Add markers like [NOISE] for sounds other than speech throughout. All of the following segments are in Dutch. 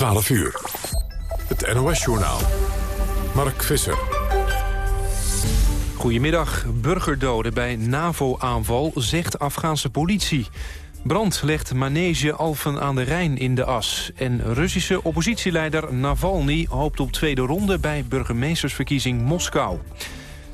12 uur. Het NOS-journaal. Mark Visser. Goedemiddag. Burgerdoden bij NAVO-aanval, zegt Afghaanse politie. Brand legt manege Alphen aan de Rijn in de as. En Russische oppositieleider Navalny hoopt op tweede ronde... bij burgemeestersverkiezing Moskou.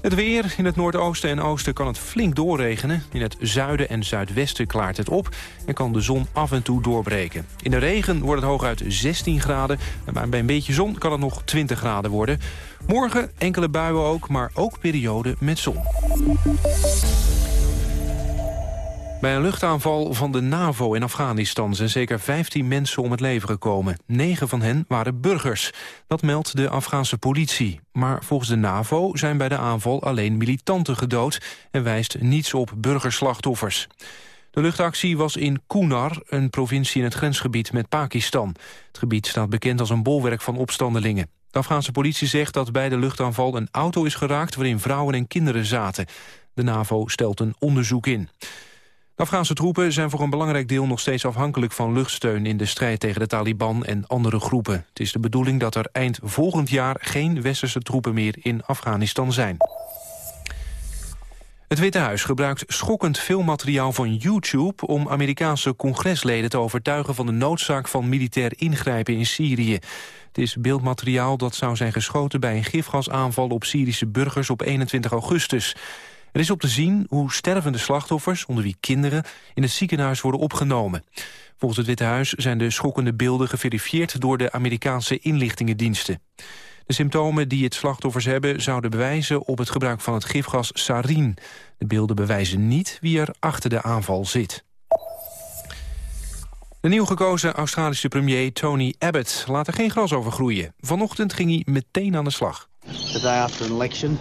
Het weer. In het noordoosten en oosten kan het flink doorregenen. In het zuiden en zuidwesten klaart het op en kan de zon af en toe doorbreken. In de regen wordt het hooguit 16 graden, maar bij een beetje zon kan het nog 20 graden worden. Morgen enkele buien ook, maar ook perioden met zon. Bij een luchtaanval van de NAVO in Afghanistan zijn zeker 15 mensen om het leven gekomen. Negen van hen waren burgers. Dat meldt de Afghaanse politie. Maar volgens de NAVO zijn bij de aanval alleen militanten gedood... en wijst niets op burgerslachtoffers. De luchtactie was in Kunar, een provincie in het grensgebied met Pakistan. Het gebied staat bekend als een bolwerk van opstandelingen. De Afghaanse politie zegt dat bij de luchtaanval een auto is geraakt... waarin vrouwen en kinderen zaten. De NAVO stelt een onderzoek in. Afghaanse troepen zijn voor een belangrijk deel nog steeds afhankelijk van luchtsteun in de strijd tegen de Taliban en andere groepen. Het is de bedoeling dat er eind volgend jaar geen westerse troepen meer in Afghanistan zijn. Het Witte Huis gebruikt schokkend veel materiaal van YouTube... om Amerikaanse congresleden te overtuigen van de noodzaak van militair ingrijpen in Syrië. Het is beeldmateriaal dat zou zijn geschoten bij een gifgasaanval op Syrische burgers op 21 augustus. Er is op te zien hoe stervende slachtoffers, onder wie kinderen, in het ziekenhuis worden opgenomen. Volgens het Witte Huis zijn de schokkende beelden geverifieerd door de Amerikaanse inlichtingendiensten. De symptomen die het slachtoffers hebben zouden bewijzen op het gebruik van het gifgas sarin. De beelden bewijzen niet wie er achter de aanval zit. De nieuw gekozen Australische premier Tony Abbott laat er geen gras over groeien. Vanochtend ging hij meteen aan de slag. The day after an election,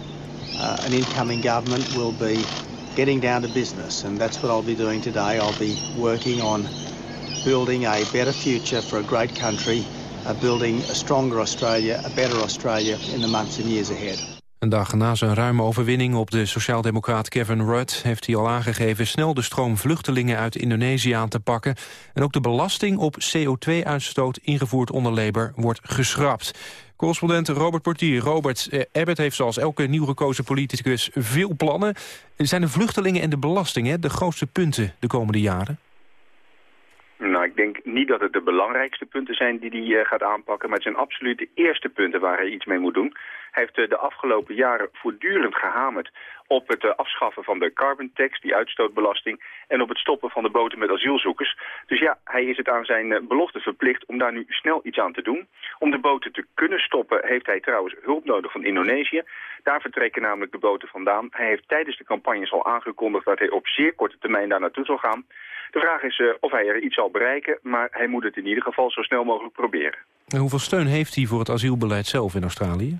uh, an incoming government will be getting down to business. And that's what I'll be doing today. I'll be working on building a better future for a great country, uh, building a stronger Australia, a better Australia in the months and years ahead. Een dag na zijn ruime overwinning op de sociaaldemocraat Kevin Rudd... heeft hij al aangegeven snel de stroom vluchtelingen uit Indonesië aan te pakken. En ook de belasting op CO2-uitstoot ingevoerd onder Labour wordt geschrapt. Correspondent Robert Portier. Robert, eh, Abbott heeft zoals elke nieuw gekozen politicus veel plannen. Zijn de vluchtelingen en de belasting de grootste punten de komende jaren? Nou, ik denk niet dat het de belangrijkste punten zijn die hij uh, gaat aanpakken... maar het zijn absoluut de eerste punten waar hij iets mee moet doen. Hij heeft uh, de afgelopen jaren voortdurend gehamerd op het uh, afschaffen van de carbon tax, die uitstootbelasting... en op het stoppen van de boten met asielzoekers. Dus ja, hij is het aan zijn belofte verplicht om daar nu snel iets aan te doen. Om de boten te kunnen stoppen heeft hij trouwens hulp nodig van Indonesië. Daar vertrekken namelijk de boten vandaan. Hij heeft tijdens de campagnes al aangekondigd dat hij op zeer korte termijn daar naartoe zal gaan... De vraag is uh, of hij er iets zal bereiken, maar hij moet het in ieder geval zo snel mogelijk proberen. En hoeveel steun heeft hij voor het asielbeleid zelf in Australië?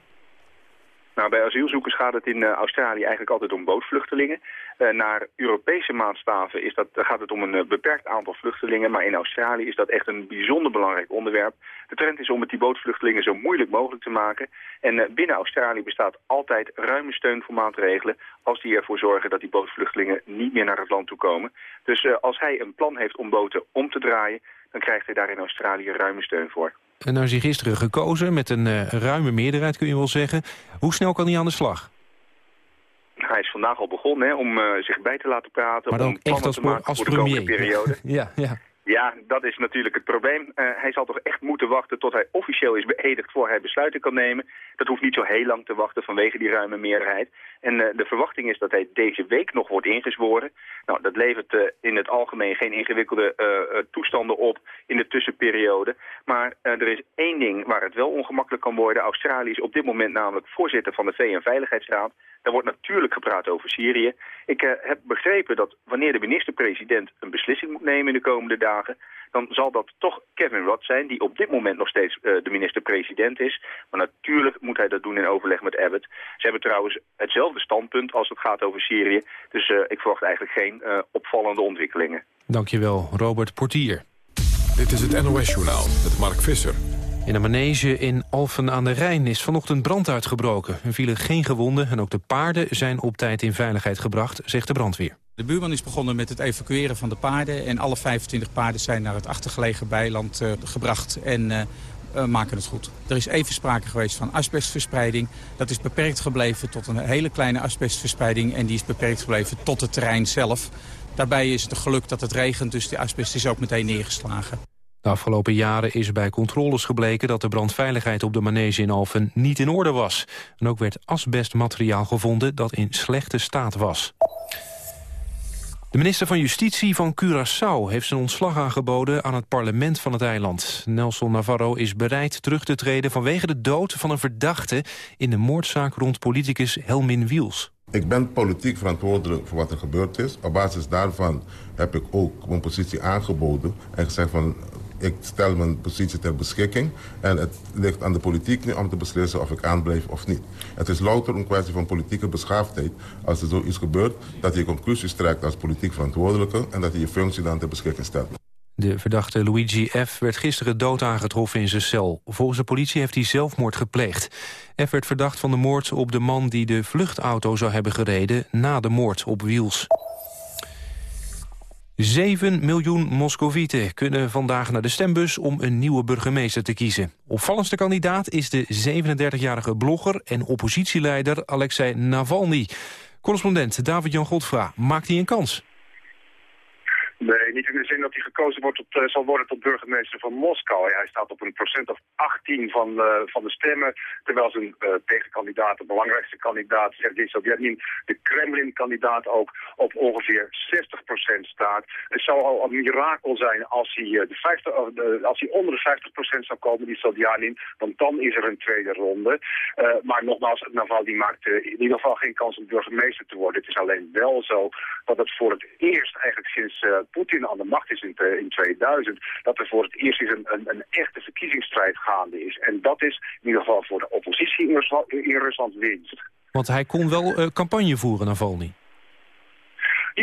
Nou, bij asielzoekers gaat het in uh, Australië eigenlijk altijd om bootvluchtelingen. Uh, naar Europese maatstaven is dat, gaat het om een uh, beperkt aantal vluchtelingen. Maar in Australië is dat echt een bijzonder belangrijk onderwerp. De trend is om het die bootvluchtelingen zo moeilijk mogelijk te maken. En binnen Australië bestaat altijd ruime steun voor maatregelen... als die ervoor zorgen dat die bootvluchtelingen niet meer naar het land toe komen. Dus als hij een plan heeft om boten om te draaien... dan krijgt hij daar in Australië ruime steun voor. En nou is hij gisteren gekozen met een uh, ruime meerderheid, kun je wel zeggen. Hoe snel kan hij aan de slag? Hij is vandaag al begonnen hè, om uh, zich bij te laten praten. Maar dan om echt als, te maken als voor de komende premier. periode. [LAUGHS] ja, ja. Ja, dat is natuurlijk het probleem. Uh, hij zal toch echt moeten wachten tot hij officieel is beëdigd voor hij besluiten kan nemen. Dat hoeft niet zo heel lang te wachten vanwege die ruime meerderheid. En uh, de verwachting is dat hij deze week nog wordt ingezworen. Nou, dat levert uh, in het algemeen geen ingewikkelde toestanden op in de tussenperiode. Maar er is één ding waar het wel ongemakkelijk kan worden. Australië is op dit moment namelijk voorzitter van de VN-veiligheidsraad. Daar wordt natuurlijk gepraat over Syrië. Ik heb begrepen dat wanneer de minister-president een beslissing moet nemen in de komende dagen... dan zal dat toch Kevin Rudd zijn, die op dit moment nog steeds uh, de minister-president is. Maar natuurlijk moet hij dat doen in overleg met Abbott. Ze hebben trouwens hetzelfde standpunt als het gaat over Syrië. Dus uh, ik verwacht eigenlijk geen opvallende ontwikkelingen. Dankjewel, Robert Portier. Dit is het NOS-journaal met Mark Visser. In een manege in Alphen aan de Rijn is vanochtend brand uitgebroken. Er vielen geen gewonden en ook de paarden zijn op tijd in veiligheid gebracht, zegt de brandweer. De buurman is begonnen met het evacueren van de paarden... en alle 25 paarden zijn naar het achtergelegen bijland uh, gebracht. En uh, maken het goed. Er is even sprake geweest van asbestverspreiding. Dat is beperkt gebleven tot een hele kleine asbestverspreiding... en die is beperkt gebleven tot het terrein zelf. Daarbij is het geluk dat het regent, dus de asbest is ook meteen neergeslagen. De afgelopen jaren is bij controles gebleken dat de brandveiligheid op de manege in Alphen niet in orde was. En ook werd asbestmateriaal gevonden dat in slechte staat was. De minister van Justitie van Curaçao heeft zijn ontslag aangeboden aan het parlement van het eiland. Nelson Navarro is bereid terug te treden vanwege de dood van een verdachte in de moordzaak rond politicus Helmin Wiels. Ik ben politiek verantwoordelijk voor wat er gebeurd is. Op basis daarvan heb ik ook mijn positie aangeboden en gezegd van ik stel mijn positie ter beschikking. En het ligt aan de politiek nu om te beslissen of ik aanblijf of niet. Het is louter een kwestie van politieke beschaafdheid. Als er zoiets gebeurt, dat je conclusies trekt als politiek verantwoordelijke... en dat je je functie dan ter beschikking stelt. De verdachte Luigi F. werd gisteren dood aangetroffen in zijn cel. Volgens de politie heeft hij zelfmoord gepleegd. F. werd verdacht van de moord op de man die de vluchtauto zou hebben gereden... na de moord op Wiels. 7 miljoen Moscovieten kunnen vandaag naar de stembus om een nieuwe burgemeester te kiezen. Opvallendste kandidaat is de 37-jarige blogger en oppositieleider Alexei Navalny. Correspondent David-Jan Godfra, maakt hij een kans? Nee, niet in de zin dat hij gekozen wordt tot, uh, zal worden tot burgemeester van Moskou. hij staat op een procent of 18 van, uh, van de stemmen, terwijl zijn uh, tegenkandidaat, de belangrijkste kandidaat, Sergei Sobyanin, de Kremlin-kandidaat ook op ongeveer 60 procent staat. Het zou al een mirakel zijn als hij, de 50, als hij onder de 50 procent zou komen, die Sobyanin, want dan is er een tweede ronde. maar nogmaals, Navalny maakt in ieder geval geen kans om burgemeester te worden. Het is alleen wel zo dat het voor het eerst eigenlijk sinds Poetin aan de macht is in, in 2000, dat er voor het eerst eens een, een, een, echte verkiezingsstrijd gaande is. En dat is in ieder geval voor de oppositie in Rusland, in Rusland winst. Want hij kon wel uh, campagne voeren, Navalny.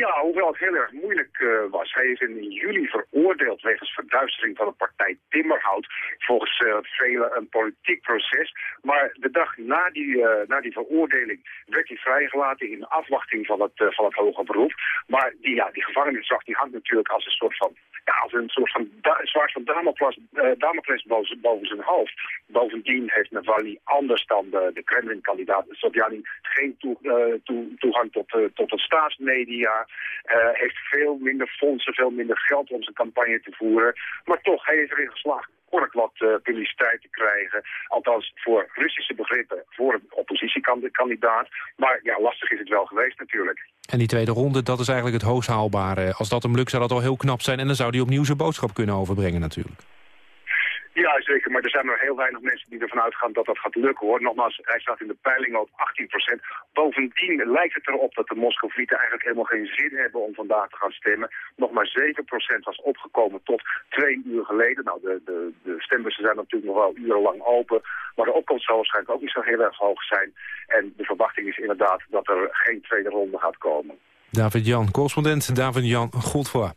Ja, hoewel het heel erg moeilijk uh, was. Hij is in juli veroordeeld wegens verduistering van de partij Timmerhout. Volgens uh, velen een politiek proces. Maar de dag na die, uh, na die veroordeling werd hij vrijgelaten in afwachting van het, van het hoger beroep. Maar die, ja, die die hangt natuurlijk als een soort van ja, als een soort van van Damocles, boven, zijn hoofd. Bovendien heeft Navalny anders dan de, de Kremlin-kandidaat Sobyanin geen toe, toe, toegang tot, tot de staatsmedia. Heeft veel minder fondsen, veel minder geld om zijn campagne te voeren. Maar toch, hij is erin geslaagd behoorlijk wat uh, publiciteit te krijgen. Althans, voor Russische begrippen, voor een oppositiekandidaat. Maar ja, lastig is het wel geweest natuurlijk. En die tweede ronde, dat is eigenlijk het hoogst haalbare. Als dat hem lukt, zou dat al heel knap zijn. En dan zou hij opnieuw zijn boodschap kunnen overbrengen natuurlijk. Ja, zeker. Maar er zijn nog heel weinig mensen die ervan uitgaan dat dat gaat lukken, hoor. Nogmaals, hij staat in de peiling op 18% Bovendien lijkt het erop dat de Moscovieten eigenlijk helemaal geen zin hebben om vandaag te gaan stemmen. Nog maar 7% was opgekomen tot twee uur geleden. Nou, de, de, de stembussen zijn natuurlijk nog wel urenlang open. Maar de opkomst zal waarschijnlijk ook niet zo heel erg hoog zijn. En de verwachting is inderdaad dat er geen tweede ronde gaat komen. David-Jan, correspondent David-Jan Godfroy.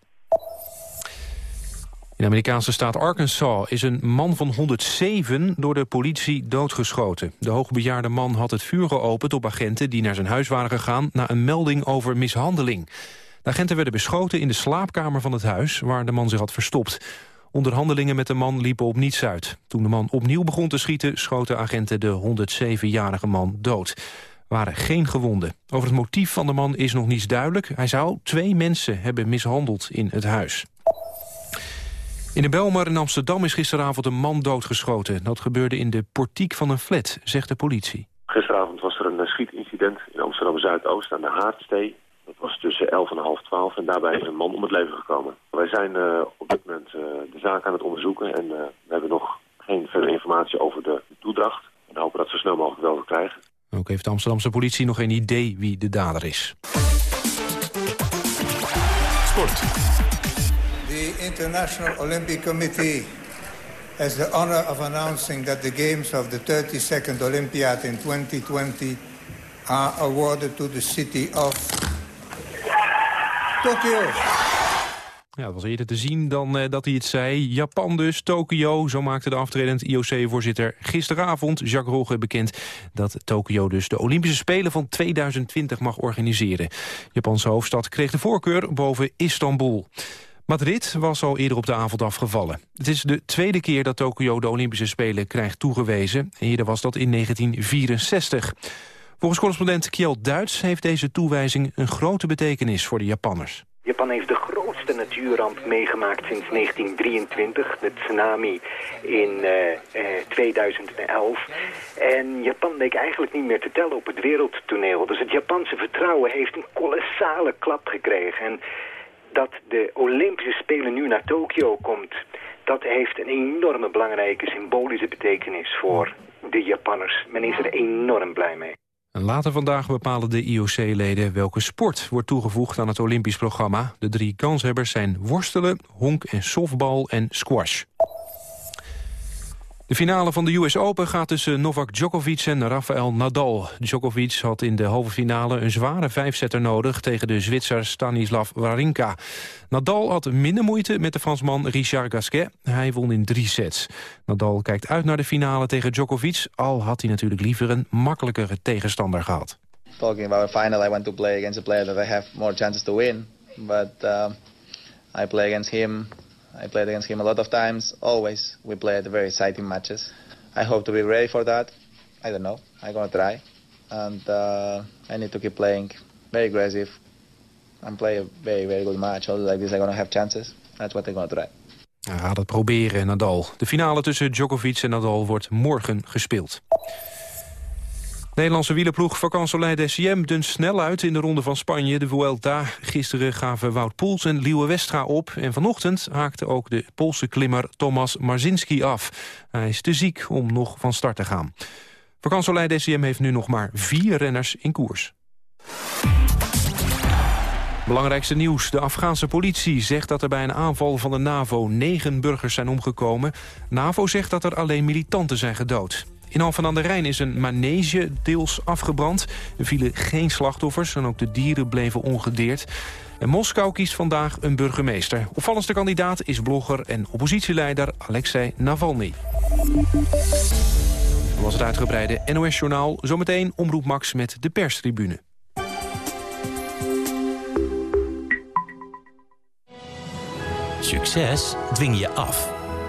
In de Amerikaanse staat Arkansas is een man van 107 door de politie doodgeschoten. De hoogbejaarde man had het vuur geopend op agenten die naar zijn huis waren gegaan... na een melding over mishandeling. De agenten werden beschoten in de slaapkamer van het huis waar de man zich had verstopt. Onderhandelingen met de man liepen op niets uit. Toen de man opnieuw begon te schieten schoten agenten de 107-jarige man dood waren geen gewonden. Over het motief van de man is nog niets duidelijk. Hij zou twee mensen hebben mishandeld in het huis. In de Belmar in Amsterdam is gisteravond een man doodgeschoten. Dat gebeurde in de portiek van een flat, zegt de politie. Gisteravond was er een schietincident in Amsterdam-Zuidoost aan de Haardstee. Dat was tussen 11 en half 12 en daarbij is een man om het leven gekomen. Wij zijn uh, op dit moment uh, de zaak aan het onderzoeken en uh, we hebben nog geen verdere informatie over de toedracht. En hopen dat zo snel mogelijk wel krijgen. Ook heeft de Amsterdamse politie nog geen idee wie de dader is. Sport. The International Olympic Committee has the honor of announcing that the games of the 32nd Olympiad in 2020 are awarded to the city of Tokyo. Ja, dat was eerder te zien dan uh, dat hij het zei. Japan dus, Tokio. Zo maakte de aftredend IOC-voorzitter gisteravond, Jacques Rogge, bekend... dat Tokio dus de Olympische Spelen van 2020 mag organiseren. Japanse hoofdstad kreeg de voorkeur boven Istanbul. Madrid was al eerder op de avond afgevallen. Het is de tweede keer dat Tokio de Olympische Spelen krijgt toegewezen. Eerder was dat in 1964. Volgens correspondent Kjell Duits heeft deze toewijzing een grote betekenis voor de Japanners. Japan heeft de grootste natuurramp meegemaakt sinds 1923, de tsunami in uh, uh, 2011. En Japan leek eigenlijk niet meer te tellen op het wereldtoneel. Dus het Japanse vertrouwen heeft een kolossale klap gekregen. En dat de Olympische Spelen nu naar Tokio komt... dat heeft een enorme belangrijke symbolische betekenis voor de Japanners. Men is er enorm blij mee. later vandaag bepalen de IOC-leden welke sport wordt toegevoegd aan het Olympisch programma. De drie kanshebbers zijn worstelen, honk en softbal en squash. De finale van de US Open gaat tussen Novak Djokovic en Rafael Nadal. Djokovic had in de halve finale een zware vijfzetter nodig... tegen de Zwitser Stanislav Wawrinka. Nadal had minder moeite met de Fransman Richard Gasquet. Hij won in drie sets. Nadal kijkt uit naar de finale tegen Djokovic... al had hij natuurlijk liever een makkelijkere tegenstander gehad. Talking about a final, I want to play against a player that I have more chances to win. But uh, I play against him I played against him a lot of times. Always we played very exciting matches. I hope to be ready for that. I don't know. I'm gonna try, and uh, I need to keep playing very aggressive and play a very very good match. Also like this, I'm gonna have chances. That's what I'm gonna try. Hij gaat het proberen, Nadal. De finale tussen Djokovic en Nadal wordt morgen gespeeld. Nederlandse wielerploeg Vacansoleil DCM dunt snel uit in de ronde van Spanje. De Vuelta. Gisteren gaven Wout Poels en Liewe Westra op. En vanochtend haakte ook de Poolse klimmer Thomas Marzinski af. Hij is te ziek om nog van start te gaan. Vacansoleil DCM heeft nu nog maar vier renners in koers. Belangrijkste nieuws. De Afghaanse politie zegt dat er bij een aanval van de NAVO negen burgers zijn omgekomen. NAVO zegt dat er alleen militanten zijn gedood. In Alphen aan de Rijn is een manege deels afgebrand. Er vielen geen slachtoffers en ook de dieren bleven ongedeerd. En Moskou kiest vandaag een burgemeester. Opvallendste kandidaat is blogger en oppositieleider Alexei Navalny. Dat was het uitgebreide NOS-journaal. Zometeen Omroep Max met de perstribune. Succes dwing je af.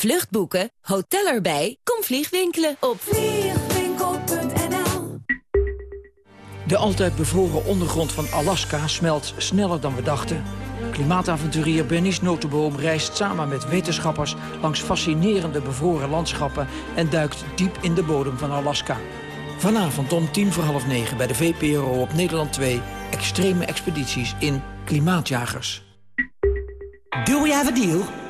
Vluchtboeken, hotel erbij, kom vliegwinkelen op vliegwinkel.nl De altijd bevroren ondergrond van Alaska smelt sneller dan we dachten. Klimaatavonturier Bernice Notenboom reist samen met wetenschappers... langs fascinerende bevroren landschappen... en duikt diep in de bodem van Alaska. Vanavond om tien voor half negen bij de VPRO op Nederland 2... extreme expedities in Klimaatjagers. Do we have a deal?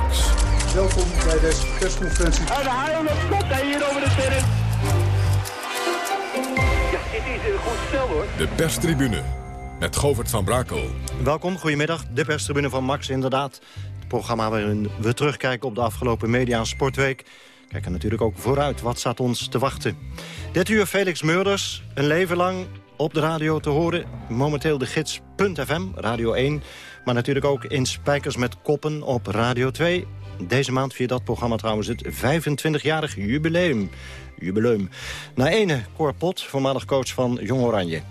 Max. Welkom bij deze persconferentie. En komt hij hier over de terrein. Ja, dit is een goed stel hoor. De perstribune met Govert van Brakel. Welkom, goedemiddag. De perstribune van Max, inderdaad. Het programma waarin we terugkijken op de afgelopen media- en sportweek. Kijken natuurlijk ook vooruit. Wat staat ons te wachten? Dit uur Felix Meurders, een leven lang op de radio te horen. Momenteel de gids.fm, Radio 1. Maar natuurlijk ook in Spijkers met Koppen op Radio 2. Deze maand via dat programma trouwens het 25-jarig jubileum. Jubileum. Na ene Cor Pot, voormalig coach van Jong Oranje.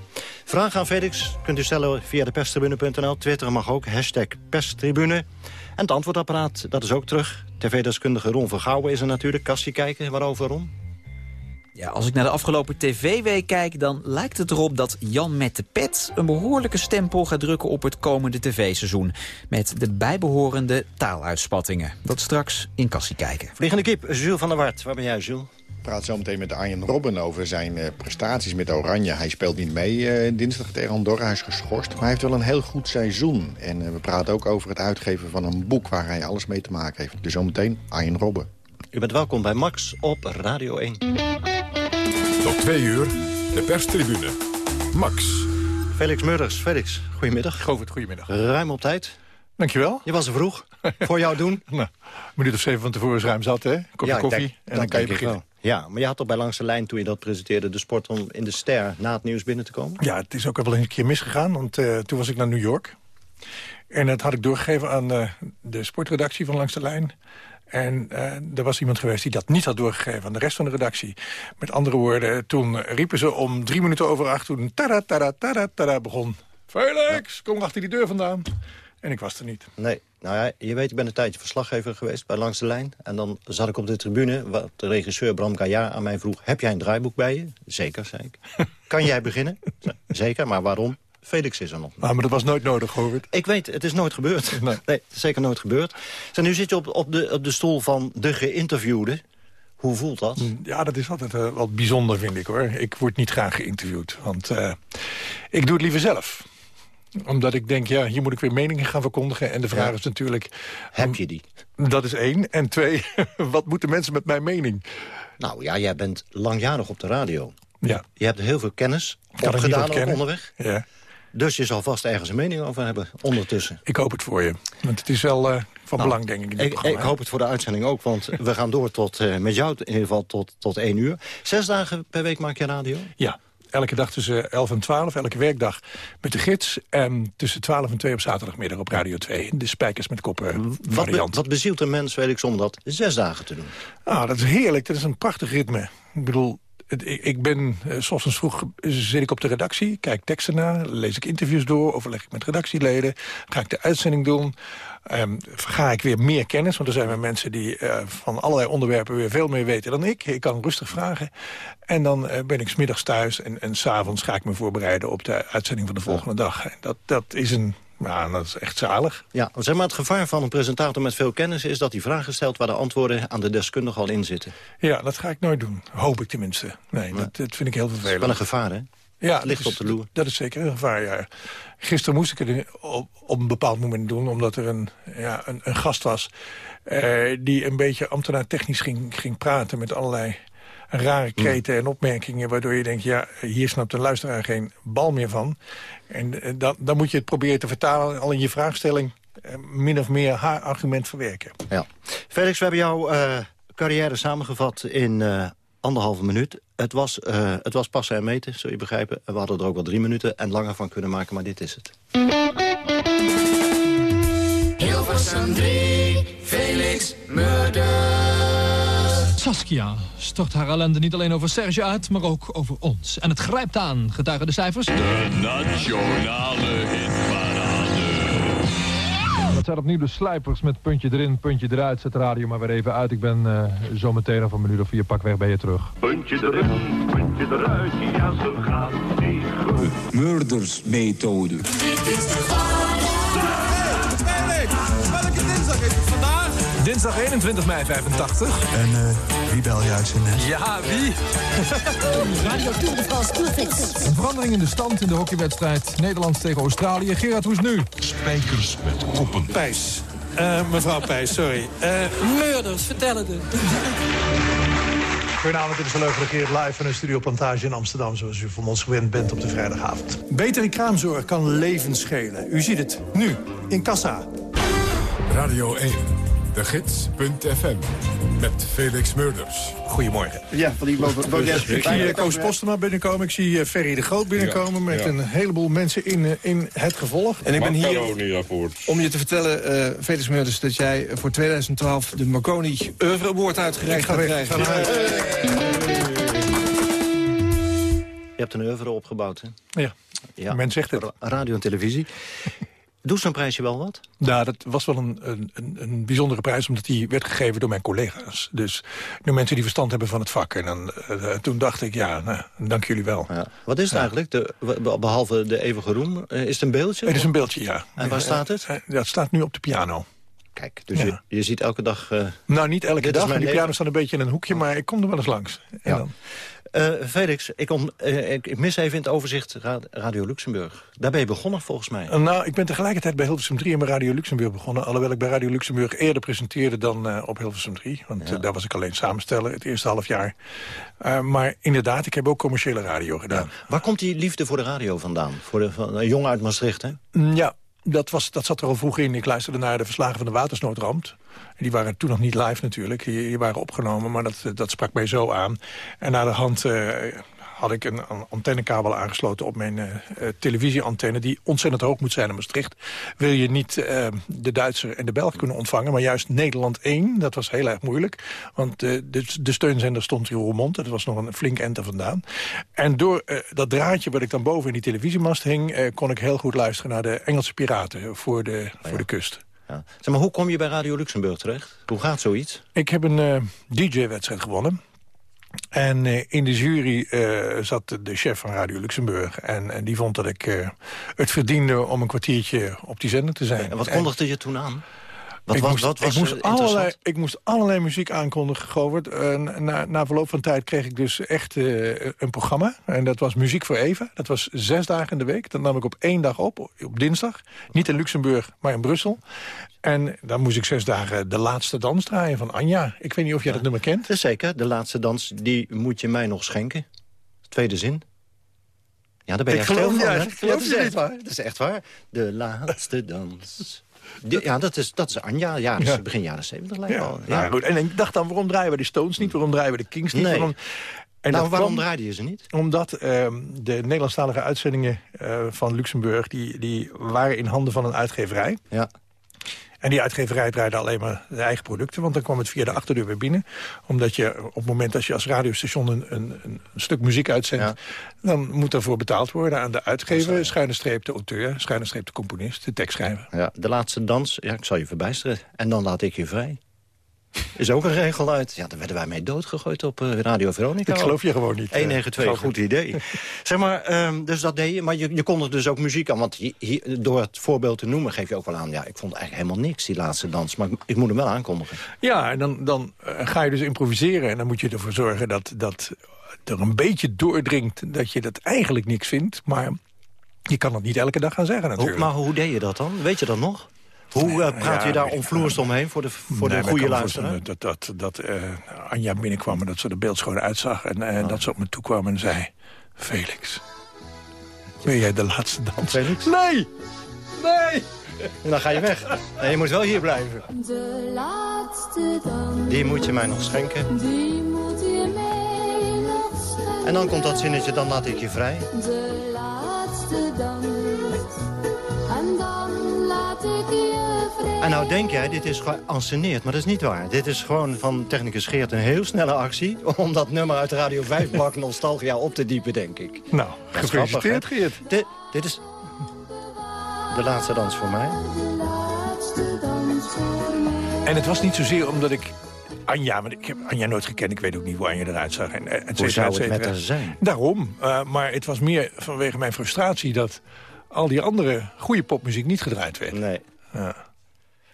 Vragen aan Felix kunt u stellen via de perstribune.nl. Twitter mag ook, hashtag perstribune. En het antwoordapparaat, dat is ook terug. TV-deskundige Ron Vergouwen is er natuurlijk. Kastje kijken, waarover Ron? Ja, als ik naar de afgelopen tv-week kijk, dan lijkt het erop dat Jan met de pet... een behoorlijke stempel gaat drukken op het komende tv-seizoen. Met de bijbehorende taaluitspattingen. Dat straks in Kassie kijken. Vliegende kip, Jules van der Wart. Waar ben jij, Jules? Ik praat zo meteen met Arjen Robben over zijn uh, prestaties met Oranje. Hij speelt niet mee uh, dinsdag tegen Andorra, hij is geschorst. Maar hij heeft wel een heel goed seizoen. En uh, we praten ook over het uitgeven van een boek waar hij alles mee te maken heeft. Dus zometeen Arjen Robben. U bent welkom bij Max op Radio 1. Tot twee uur, de perstribune. Max. Felix Murders. Felix, goedemiddag. Govert, goedemiddag. Ruim op tijd. Dankjewel. Je was er vroeg. [LAUGHS] Voor jou doen. nou, een minuut of zeven van tevoren is ruim zat, hè? Kopje ja, koffie denk, en dan kan je beginnen. Ja, maar je had toch bij Langs de Lijn, toen je dat presenteerde... de sport om in de ster na het nieuws binnen te komen? Ja, het is ook wel een keer misgegaan, want uh, toen was ik naar New York. En dat had ik doorgegeven aan uh, de sportredactie van Langs de Lijn. En uh, er was iemand geweest die dat niet had doorgegeven aan de rest van de redactie. Met andere woorden, toen riepen ze om drie minuten over acht... toen tada, tada, tada, tada begon. Felix, kom achter die deur vandaan. En ik was er niet. Nee, nou ja, je weet, ik ben een tijdje verslaggever geweest bij Langs de Lijn. En dan zat ik op de tribune, wat de regisseur Bram Gaillard aan mij vroeg... heb jij een draaiboek bij je? Zeker, zei ik. [LAUGHS] kan jij beginnen? Zeker, maar waarom? Felix is er nog. Ah, maar dat was nooit nodig, Govert. Ik weet, het is nooit gebeurd. Nee, [LAUGHS] zeker nooit gebeurd. Zo, nu zit je op, op, de, op de stoel van de geïnterviewde. Hoe voelt dat? Ja, dat is altijd uh, wat bijzonder, vind ik, hoor. Ik word niet graag geïnterviewd, want uh, ik doe het liever zelf omdat ik denk, ja, hier moet ik weer meningen gaan verkondigen. En de vraag ja. is natuurlijk... Heb je die? Dat is één. En twee, [LAUGHS] wat moeten mensen met mijn mening? Nou ja, jij bent langjarig op de radio. Ja. Je hebt heel veel kennis opgedaan op onderweg. Ja. Dus je zal vast ergens een mening over hebben ondertussen. Ik hoop het voor je. Want het is wel uh, van nou, belang, denk ik. Ik, ik, hoop het voor de uitzending ook. Want we gaan door tot, uh, met jou in ieder geval tot, tot één uur. Zes dagen per week maak je radio? Ja elke dag tussen 11 en 12, elke werkdag met de gids. En tussen 12 en 2 op zaterdagmiddag op Radio 2. De spijkers met koppen variant. Wat, be, wat bezielt een mens, weet ik, om dat zes dagen te doen? Ah, dat is heerlijk. Dat is een prachtig ritme. Ik bedoel, ik ben, uh, s ochtends vroeg zit ik op de redactie, kijk teksten na, lees ik interviews door, overleg ik met redactieleden, ga ik de uitzending doen. Um, ga ik weer meer kennis, want er zijn weer mensen die uh, van allerlei onderwerpen weer veel meer weten dan ik. Ik kan rustig vragen. En dan uh, ben ik smiddags thuis en, en s'avonds ga ik me voorbereiden op de uitzending van de volgende dag. En dat, dat is een ja, dat is echt zalig. Ja, zeg maar, het gevaar van een presentator met veel kennis... is dat hij vragen stelt waar de antwoorden aan de deskundige al in zitten. Ja, dat ga ik nooit doen. Hoop ik tenminste. Nee, dat, dat vind ik heel vervelend. Dat is wel een gevaar, hè? Ja, het ligt op de loer. Dat is zeker een gevaar, ja. Gisteren moest ik het op, op een bepaald moment doen... omdat er een, ja, een, een gast was... Uh, die een beetje ambtenaar technisch ging, ging praten met allerlei rare kreten en opmerkingen... waardoor je denkt, ja, hier snapt de luisteraar geen bal meer van. En uh, dan, dan moet je het proberen te vertalen al in je vraagstelling... Uh, min of meer haar argument verwerken. Ja. Felix, we hebben jouw carrière samengevat in anderhalve minuut. Het was, het was passen en meten, zul je begrijpen. We hadden er ook wel drie minuten en langer van kunnen maken, maar dit is het. Hilversum 3, Felix Murders. Saskia stort haar ellende niet alleen over Serge uit, maar ook over ons. En het grijpt aan, getuigen de cijfers. De nationale hitparade. Dat zijn opnieuw de slijpers met puntje erin, puntje eruit. Zet de radio maar weer even uit. Ik ben uh, zo meteen over een minuut of vier pakweg bij je terug. Puntje erin, puntje eruit, ja zo gaat die goed. Murdersmethode. Dit is de welke dinsdag is het? Dinsdag 21 mei 85. En uh, wie bel juist in net? Ja, wie? [LAUGHS] Radio Tour de France Tourfix. Een verandering in de stand in de hockeywedstrijd Nederland tegen Australië. Gerard, hoe is nu? Spijkers met koppen. Pijs. Uh, mevrouw Pijs, sorry. Uh, Murders, vertel het. Goedenavond, dit is Leuke Regeert live van de Studio Plantage in Amsterdam... zoals u van ons gewend bent op de vrijdagavond. Betere kraamzorg kan levens schelen. U ziet het nu in Kassa. Radio 1, de gids.fm, met Felix Murders. Goedemorgen. Ja, van die boven. Ik zie Koos Postema binnenkomen. Ik zie uh, Ferry de Groot binnenkomen... Ja, met ja. een heleboel mensen in, uh, in het gevolg. En ik ben hier om je te vertellen, Felix Murders... dat jij voor 2012 de Marconi Oeuvre Award uitgereikt gaat krijgen. Je hebt een oeuvre opgebouwd, hè? Ja, ja. men zegt het. Radio en televisie. Doet zo'n prijsje wel wat? Nou, dat was wel een, een, een, bijzondere prijs... omdat die werd gegeven door mijn collega's. Dus door mensen die verstand hebben van het vak. En dan, uh, toen dacht ik, ja, nou, dank jullie wel. Ja. Wat is het eigenlijk, de, behalve de eeuwige roem? Uh, is het een beeldje? Het is een beeldje, ja. En waar staat het? Uh, dat staat nu op de piano. Kijk, dus ja. je, je, ziet elke dag... nou, niet elke dag. Die piano staat een beetje in een hoekje, maar ik kom er wel eens langs. En ja. dan... Uh, Felix, ik, om, uh, ik, mis even in het overzicht Radio Luxemburg. Daar ben je begonnen volgens mij. Uh, nou, ik ben tegelijkertijd bij Hilversum 3 en bij Radio Luxemburg begonnen. Alhoewel ik bij Radio Luxemburg eerder presenteerde dan op Hilversum 3. Want ja. daar was ik alleen samensteller het eerste half jaar. maar inderdaad, ik heb ook commerciële radio gedaan. Ja. Waar komt die liefde voor de radio vandaan? Voor de, van, een jongen uit Maastricht, hè? Ja, dat, was, dat zat er al vroeg in. Ik luisterde naar de verslagen van de watersnoodramp. Die waren toen nog niet live natuurlijk. Die, waren opgenomen, maar dat, dat sprak mij zo aan. En naar de hand uh, had ik een, een antennekabel aangesloten op mijn uh, televisieantenne... die ontzettend hoog moet zijn in Maastricht. Wil je niet uh, de Duitser en de Belg kunnen ontvangen... maar juist Nederland 1, dat was heel erg moeilijk. Want de, de steunzender stond in Roermond. Dat was nog een flink enter vandaan. En door dat draadje wat ik dan boven in die televisiemast hing... kon ik heel goed luisteren naar de Engelse piraten voor de, oh ja. voor de kust. Ja. Zeg maar, hoe kom je bij Radio Luxemburg terecht? Hoe gaat zoiets? Ik heb een DJ-wedstrijd gewonnen. En uh, in de jury uh, zat de chef van Radio Luxemburg. En, en die vond dat ik het verdiende om een kwartiertje op die zender te zijn. En wat kondigde je toen aan? Wat ik, was, moest, wat was ik, moest allerlei, ik moest allerlei muziek aankondigen, Govert. Uh, na, na verloop van tijd kreeg ik dus echt uh, een programma. En dat was Muziek voor Even. Dat was zes dagen in de week. Dat nam ik op één dag op, op dinsdag. Niet in Luxemburg, maar in Brussel. En dan moest ik zes dagen de laatste dans draaien van Anja. Ik weet niet of jij ja, dat nummer kent. Zeker, de laatste dans, die moet je mij nog schenken. Tweede zin. Ja, daar ben je ik echt geloof, van, ja, hè? ik geloof dat, is echt waar. dat is echt waar. De laatste dans. Ja, dat is, dat is Anja. Ja, ja. begin jaren zeventig lijkt ja. wel. Ja. Nou, goed. En ik dacht dan, waarom draaien we de Stones niet? Waarom draaien we de Kings niet? Nee. Waarom... En nou, waarom draaide je ze niet? Omdat uh, de Nederlandstalige uitzendingen uh, van Luxemburg... Die, die waren in handen van een uitgeverij. Ja. En die uitgeverij draaide alleen maar de eigen producten. Want dan kwam het via de achterdeur weer binnen. Omdat je op het moment dat je als radiostation een, een, een stuk muziek uitzendt... Ja. dan moet ervoor betaald worden aan de uitgever... schuine streep de auteur, schuine streep de componist, de tekstschrijver. Ja, de laatste dans, ja, ik zal je verbijsteren. En dan laat ik je vrij. Is ook een regel uit. Ja, daar werden wij mee doodgegooid op uh, Radio Veronica. Ik geloof je gewoon niet. 192, goed idee. zeg maar, um, dus dat deed je. Maar je, je kon er dus ook muziek aan. Want hier, hier, door het voorbeeld te noemen geef je ook wel aan... ja, ik vond eigenlijk helemaal niks, die laatste dans. Maar ik, ik moet hem wel aankondigen. Ja, en dan, dan uh, ga je dus improviseren. En dan moet je ervoor zorgen dat, dat er een beetje doordringt... dat je dat eigenlijk niks vindt. Maar je kan het niet elke dag gaan zeggen natuurlijk. Maar hoe deed je dat dan? Weet je dat nog? Hoe uh, praat ja, je daar omvloerst omheen voor de, voor nee, de goede luisteraar? Dat, dat, dat uh, Anja binnenkwam en dat ze er beeldschoon uitzag... en uh, oh. dat ze op me toe kwam en zei... Felix, ben jij de laatste dans? Felix? Nee! Nee! En dan ga je weg. Nee, je moet wel hier blijven. De laatste dans. Die moet je mij nog schenken. Die moet je mij nog schenken. En dan komt dat zinnetje, dan laat ik je vrij. De laatste dans. En dan laat ik je en nou denk jij, dit is geanceneerd, maar dat is niet waar. Dit is gewoon van technicus Geert een heel snelle actie... om dat nummer uit Radio 5 Bak Nostalgia op te diepen, denk ik. Nou, gefeliciteerd Geert. Dit, dit is de laatste dans voor mij. En het was niet zozeer omdat ik... Anja, want ik heb Anja nooit gekend. Ik weet ook niet hoe Anja eruit zag. En, et hoe zou het met haar zijn? Daarom. Uh, maar het was meer vanwege mijn frustratie... dat al die andere goede popmuziek niet gedraaid werd. Nee. Ja.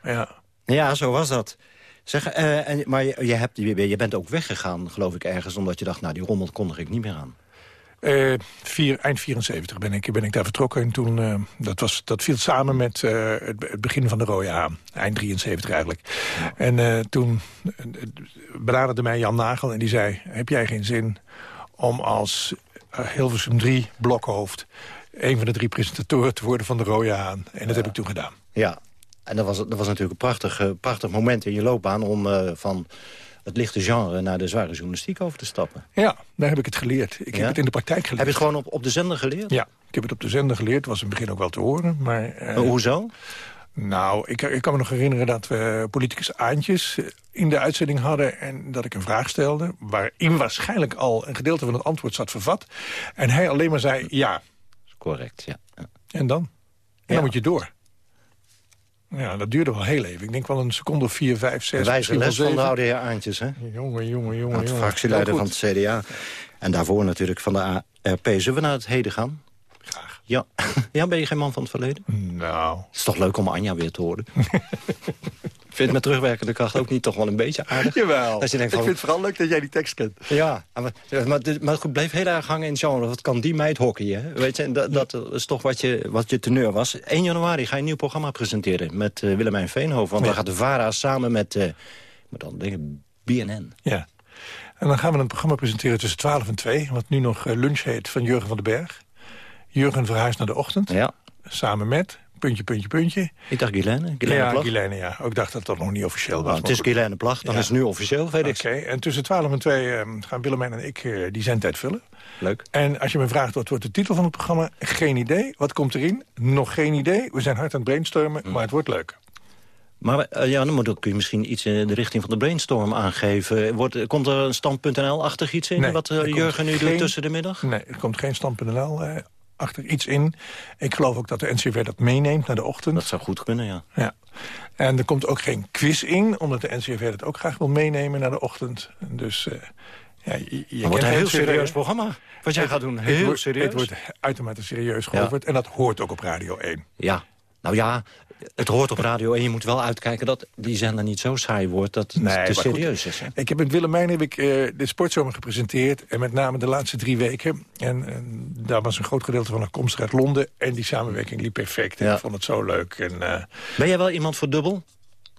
Ja. ja, zo was dat. Zeg, uh, en, maar je, je, hebt, je, je bent ook weggegaan, geloof ik, ergens... omdat je dacht, nou, die rommel kondig ik niet meer aan. Uh, vier, eind 74 ben ik, ben ik daar vertrokken. En toen, uh, dat, was, dat viel samen met uh, het, begin van de Rode Haan. Eind 73 eigenlijk. Ja. En toen benaderde mij Jan Nagel en die zei... heb jij geen zin om als Hilversum 3 blokhoofd... een van de drie presentatoren te worden van de Rode Haan? En dat ja. heb ik toen gedaan. Ja, en dat was, dat was natuurlijk een prachtig, uh, prachtig moment in je loopbaan... om uh, van het lichte genre naar de zware journalistiek over te stappen. Ja, daar heb ik het geleerd. Ik ja? heb het in de praktijk geleerd. Heb je het gewoon op, op de zender geleerd? Ja, ik heb het op de zender geleerd. was in het begin ook wel te horen. Maar, uh, maar hoezo? Nou, ik, ik kan me nog herinneren dat we politicus Aantjes in de uitzending hadden... en dat ik een vraag stelde, waarin waarschijnlijk al een gedeelte van het antwoord zat vervat. En hij alleen maar zei ja. Correct, ja. En dan? En ja. dan moet je door. Ja, dat duurde wel heel even. Ik denk wel een seconde of vier, vijf, zes, wijze wel les van de oude heer Aantjes, hè? Jongen, jongen, jongen, jongen. fractieleider Heel van het CDA. En daarvoor natuurlijk van de ARP. Zullen we naar het heden gaan? Ja. [LAUGHS] ja, ben je geen man van het verleden? Nou... Het is toch leuk om Anja weer te horen? [LAUGHS] Vind met terugwerkende kracht ook niet toch wel een beetje aardig? Jawel. Je denkt Ik vind het vooral leuk dat jij die tekst kent. Ja, maar, maar, bleef heel erg hangen in het genre. Wat kan die meid hockeyen? hè? Weet je, dat, dat is toch wat je, wat je teneur was. 1 januari ga je een nieuw programma presenteren met eh, Willemijn Veenhoven. Want dan gaat de VARA samen met, eh maar dan denk ik, BNN. Ja. En dan gaan we een programma presenteren tussen 12 en 2... wat nu nog eh, lunch heet van Jurgen van den Berg. Jurgen verhuist naar de ochtend. Ja. Samen met, puntje, puntje, puntje. Ik dacht Guilaine. Guilaine ja. Guilaine, ja. Ook dacht dat dat nog niet officieel was. Nou, het is. Guilaine Plag, dan Ja. is het nu officieel, weet ik. Oké, en tussen 12 en 2 eh, gaan Willemijn en ik eh, die zendtijd vullen. Leuk. En als je me vraagt wat wordt de titel van het programma, geen idee. Wat komt erin? Nog geen idee. We zijn hard aan het brainstormen, Mm. maar het wordt leuk. Maar eh, ja, dan moet ook, kun je misschien iets in de richting van de brainstorm aangeven. Wordt, komt er een stand.nl-achtig iets in, Nee, wat eh, Jurgen nu doet tussen de middag? Nee, er komt geen stand.nl achter iets in. Ik geloof ook dat de NCV dat meeneemt naar de ochtend. Dat zou goed kunnen, ja. Ja. En er komt ook geen quiz in, omdat de NCV dat ook graag wil meenemen naar de ochtend. Dus eh, ja, je, je wordt een heel serieus programma. Wat jij gaat doen, heel serieus. Het wordt uitermate serieus geoverd en dat hoort ook op Radio 1. Ja, nou ja, het hoort op radio en je moet wel uitkijken dat die zender niet zo saai wordt dat het Nee, te goed, serieus is. Hè? Ik heb met Willemijn heb ik, eh, de sportzomer gepresenteerd. En met name de laatste drie weken. En, en daar was een groot gedeelte van afkomstig uit Londen. En die samenwerking liep perfect. En Ja. Ik vond het zo leuk. En, eh, Ben jij wel iemand voor dubbel?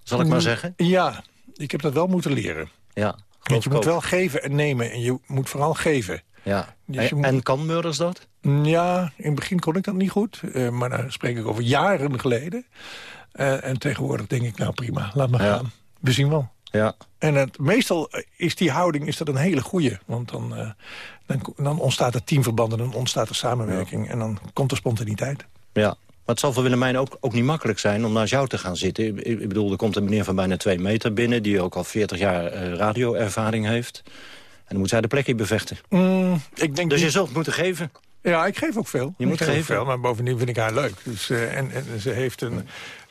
Zal ik maar mm, zeggen? Ja, ik heb dat wel moeten leren. Ja, Want je moet wel geven en nemen. En je moet vooral geven. Ja. Dus En, moet- en kan Murders dat? Mm, Ja, in het begin kon ik dat niet goed. eh, maar daar spreek ik over jaren geleden. Eh, en tegenwoordig denk ik, nou prima, laat maar Ja. gaan. We zien wel. Ja. En het, meestal is die houding is dat een hele goeie. Want dan, eh, dan, dan ontstaat er teamverband en dan ontstaat er samenwerking. En dan komt er spontaniteit. Ja. Maar het zal voor Willemijn ook, ook niet makkelijk zijn om naast jou te gaan zitten. Ik, ik bedoel, er komt een meneer van bijna twee meter binnen... die ook al 40 jaar eh, radioervaring heeft. En dan moet zij de plekje bevechten. Mm, ik denk Dus je zult moeten geven. Ja, ik geef ook veel. Je Ik moet geef geven. Veel, maar bovendien vind ik haar leuk. Dus, eh, en, en ze heeft een,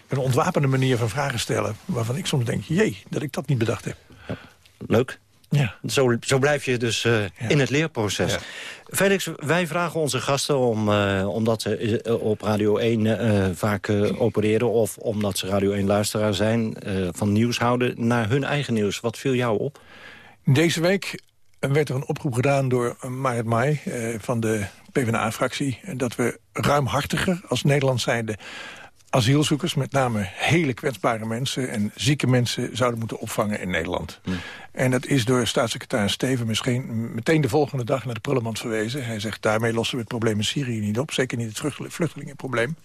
een ontwapende manier van vragen stellen... waarvan ik soms denk, jee, dat ik dat niet bedacht heb. Leuk. Ja. Zo, zo blijf je dus eh, in het leerproces. Ja. Felix, wij vragen onze gasten om, eh, omdat ze op Radio 1 eh, vaak opereren... of omdat ze Radio 1-luisteraar zijn, van nieuws houden... naar hun eigen nieuws. Wat viel jou op? Deze week werd er een oproep gedaan door Marit Mai eh, van de PvdA-fractie... dat we ruimhartiger als Nederland zijnde asielzoekers... met name hele kwetsbare mensen en zieke mensen... zouden moeten opvangen in Nederland. En dat is door staatssecretaris Steven misschien meteen de volgende dag naar de prullenmand verwezen. Hij zegt, daarmee lossen we het probleem in Syrië niet op. Zeker niet het vluchtel- vluchtelingenprobleem.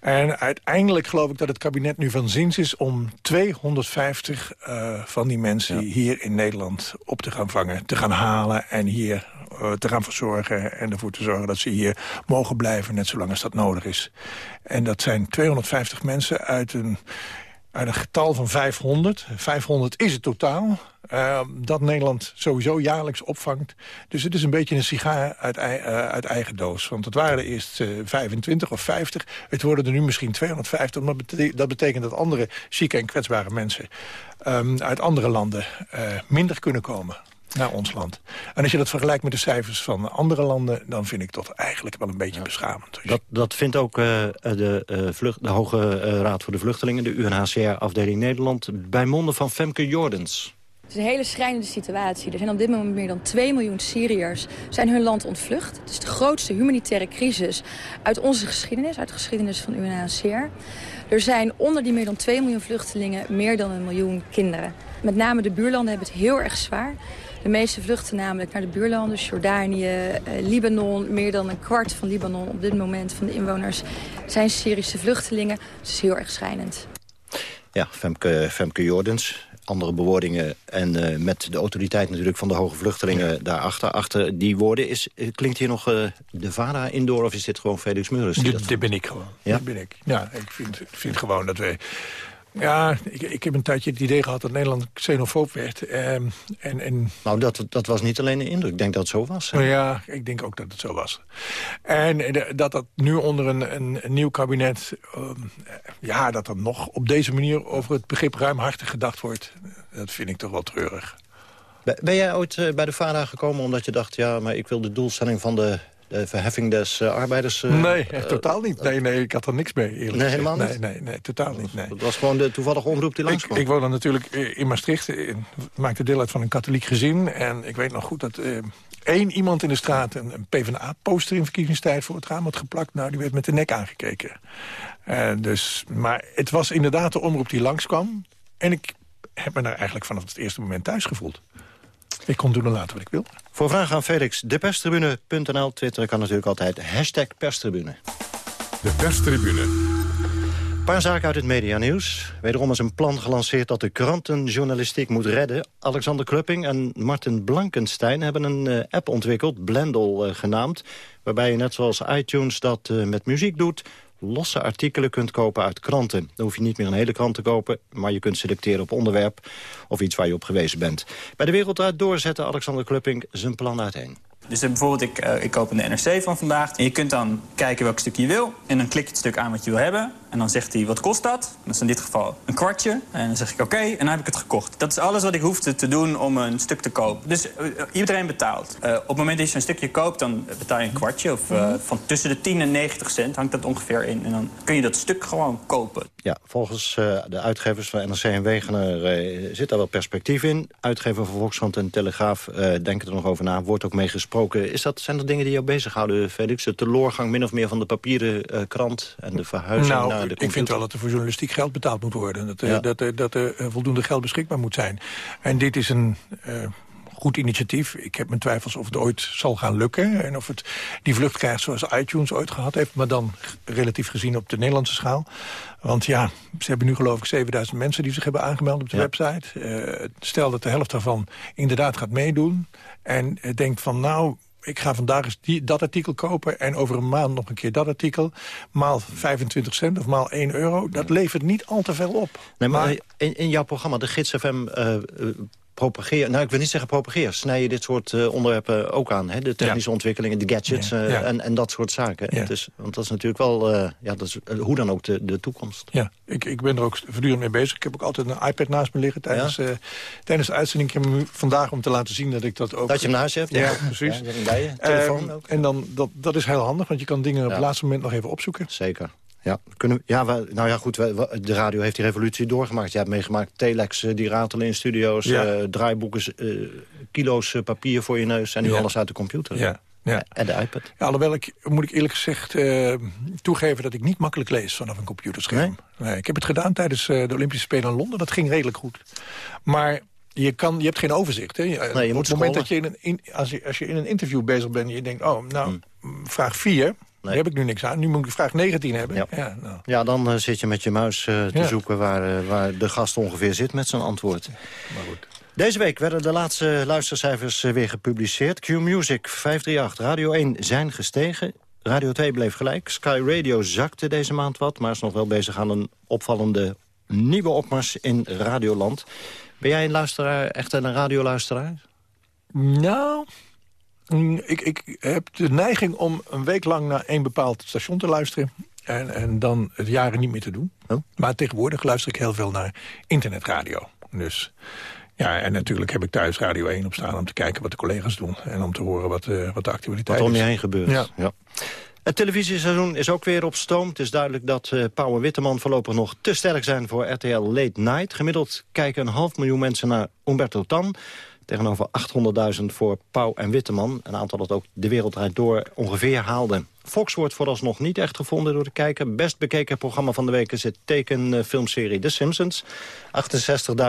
En uiteindelijk geloof ik dat het kabinet nu van zins is... om 250 eh, van die mensen hier in Nederland op te gaan vangen. Te gaan halen en hier eh, te gaan verzorgen. En ervoor te zorgen dat ze hier mogen blijven, net zolang als dat nodig is. En dat zijn 250 mensen uit een uit een getal van 500. 500 is het totaal. eh, dat Nederland sowieso jaarlijks opvangt. Dus het is een beetje een sigaar uit, eh, uit eigen doos. Want het waren er eerst eh, 25 of 50. Het worden er nu misschien 250. Maar dat betekent dat andere zieke en kwetsbare mensen... ehm, uit andere landen eh, minder kunnen komen naar ons land. En als je dat vergelijkt met de cijfers van andere landen... dan vind ik dat eigenlijk wel een beetje beschamend. Dat, dat vindt ook eh, de, eh, vlucht, de Hoge eh, Raad voor de Vluchtelingen... de UNHCR-afdeling Nederland, bij monden van Femke Jordens. Het is een hele schrijnende situatie. Er zijn op dit moment meer dan 2 miljoen Syriërs zijn hun land ontvlucht. Het is de grootste humanitaire crisis uit onze geschiedenis, uit de geschiedenis van UNHCR. Er zijn onder die meer dan 2 miljoen vluchtelingen meer dan een miljoen kinderen. Met name de buurlanden hebben het heel erg zwaar. De meeste vluchten namelijk naar de buurlanden, Jordanië, eh, Libanon. Meer dan een kwart van Libanon op dit moment van de inwoners zijn Syrische vluchtelingen. Het is heel erg schrijnend. Ja, Femke, Femke Jordens. Andere bewoordingen en eh, met de autoriteit natuurlijk van de hoge vluchtelingen daarachter. Achter die woorden, is, eh, klinkt hier nog eh, de VARA indoor of is dit gewoon Felix Meurders? die Dit, ben ik gewoon. Ja? Dit ben ik. Ja, ik vind, ik vind gewoon dat we Ja, ik, ik heb een tijdje het idee gehad dat Nederland xenofoob werd. Ehm, en, en... Nou, dat, dat was niet alleen een indruk. Ik denk dat het zo was. Hè? Ja, ik denk ook dat het zo was. En eh, dat dat nu onder een, een, een nieuw kabinet... ehm, ja, dat er nog op deze manier over het begrip ruimhartig gedacht wordt... dat vind ik toch wel treurig. Ben- jij ooit eh, bij de VARA gekomen omdat je dacht... ja, maar ik wil de doelstelling van de verheffing des eh, arbeiders... eh, nee, eh, totaal niet. Nee, nee, ik had er niks mee, eerlijk Nee, gezegd. helemaal Nee, niet? nee, nee, totaal niet. Nee. Het was gewoon de toevallige omroep die Ik, langskwam. ik woonde natuurlijk eh, in Maastricht. Ik maakte deel uit van een katholiek gezin. En ik weet nog goed dat eh, één iemand in de straat... een, een PvdA-poster in verkiezingstijd voor het raam had geplakt. Nou, die werd met de nek aangekeken. Eh, dus, maar het was inderdaad de omroep die langskwam. En ik heb me daar eigenlijk vanaf het eerste moment thuis gevoeld. Ik kon doen en laten wat ik wil. Voor vragen aan Felix, deperstribune.nl. Twitter kan natuurlijk altijd hashtag perstribune. De perstribune. Een paar zaken uit het medianieuws. Wederom is een plan gelanceerd dat de krantenjournalistiek moet redden. Alexander Klupping en Martin Blankenstein hebben een eh, app ontwikkeld, Blendel eh, genaamd. Waarbij je net zoals iTunes dat eh, met muziek doet losse artikelen kunt kopen uit kranten. Dan hoef je niet meer een hele krant te kopen... maar je kunt selecteren op onderwerp of iets waar je op gewezen bent. Bij de Wereld Draait Door zette Alexander Klupping zijn plan uiteen. Dus eh, bijvoorbeeld, ik, eh, ik koop een NRC van vandaag. En je kunt dan kijken welk stuk je wil. En dan klik je het stuk aan wat je wil hebben. En dan zegt hij, wat kost dat? Dat is in dit geval een kwartje. En dan zeg ik, oké, en dan heb ik het gekocht. Dat is alles wat ik hoefde te doen om een stuk te kopen. Dus eh, iedereen betaalt. Eh, op het moment dat je zo'n stukje koopt, dan betaal je een kwartje. Of eh, van tussen de 10 en 90 cent hangt dat ongeveer in. En dan kun je dat stuk gewoon kopen. Ja, volgens eh, de uitgevers van NRC en Wegener eh, zit daar wel perspectief in. Uitgever van Volkskrant en Telegraaf eh, denken er nog over na. Wordt ook mee gesproken. Is dat, zijn dat dingen die jou bezighouden, Felix? De teloorgang min of meer van de papieren eh, krant en de verhuizing nou, naar ik computer? vind wel dat er voor journalistiek geld betaald moet worden. Dat, er- Ja. dat, er- dat er eh, voldoende geld beschikbaar moet zijn. En dit is een eh, goed initiatief. Ik heb mijn twijfels of het ooit zal gaan lukken. En of het die vlucht krijgt zoals iTunes ooit gehad heeft. Maar dan relatief gezien op de Nederlandse schaal. Want ja, ze hebben nu geloof ik 7000 mensen die zich hebben aangemeld op de website. Eh, stel dat de helft daarvan inderdaad gaat meedoen. En eh, denkt van nou, ik ga vandaag eens die, dat artikel kopen... en over een maand nog een keer dat artikel. Maal 25 cent of maal 1 euro. Dat levert niet al te veel op. Nee, maar, in, in jouw programma, de Gids FM... eh, eh, propageer, nou ik wil niet zeggen propageer, snij je dit soort eh, onderwerpen ook aan. Hè? De technische ontwikkelingen, de gadgets Ja, eh, ja. En, en dat soort zaken. Is, want dat is natuurlijk wel, eh, ja, dat is, hoe dan ook de, de toekomst. Ja, ik, ik ben er ook voortdurend mee bezig. Ik heb ook altijd een iPad naast me liggen tijdens, tijdens de uitzending. Ik heb hem vandaag om te laten zien dat ik dat ook... Dat je hem naast je hebt? Ja, precies. Bij je. Telefoon Ehm, ook. En dan, dat, dat is heel handig, want je kan dingen op het laatste moment nog even opzoeken. Zeker. Ja, kunnen, ja we- nou ja, goed, de radio heeft die revolutie doorgemaakt. Je hebt meegemaakt telex eh, die ratelen in studio's, Ja. eh, draaiboeken, eh, kilo's papier voor je neus... en nu Ja. alles uit de computer. Ja, ja. En de iPad. Ja, alhoewel ik, moet ik eerlijk gezegd toegeven dat ik niet makkelijk lees vanaf een computerscherm. Nee? ik heb het gedaan tijdens de Olympische Spelen in Londen. Dat ging redelijk goed. Maar je, kan, je hebt geen overzicht. Hè? Je- Nee, je op moet het moment dat je, in een, in, als, je, als je in een interview bezig bent en je denkt... oh, nou, Hmm. vraag 4, daar heb ik nu niks aan. Nu moet ik vraag 19 hebben. Ja. nou. Ja, dan eh, zit je met je muis eh, te Ja. zoeken waar, eh, waar de gast ongeveer zit met zijn antwoord. Deze week werden de laatste luistercijfers weer gepubliceerd. Q-Music 538, Radio 1 zijn gestegen. Radio 2 bleef gelijk. Sky Radio zakte deze maand wat, maar is nog wel bezig aan een opvallende nieuwe opmars in Radioland. Ben jij een luisteraar, echt een radioluisteraar? Nou, ik, ik heb de neiging om een week lang naar één bepaald station te luisteren... en, en dan het jaren niet meer te doen. Oh. Maar tegenwoordig luister ik heel veel naar internetradio. Dus ja, en natuurlijk heb ik thuis Radio 1 op staan... om te kijken wat de collega's doen en om te horen wat, eh, wat de actualiteit Wat om is. je heen gebeurt. Ja. Ja. Het televisieseizoen is ook weer op stoom. Het is duidelijk dat Pauw en Witteman voorlopig nog te sterk zijn voor RTL Late Night. Gemiddeld kijken een half miljoen mensen naar Umberto Tan. Tegenover 800.000 voor Pauw en Witteman. Een aantal dat ook de wereld draait door ongeveer haalde. Fox wordt vooralsnog niet echt gevonden door de kijker. Best bekeken programma van de week is het tekenfilmserie The Simpsons.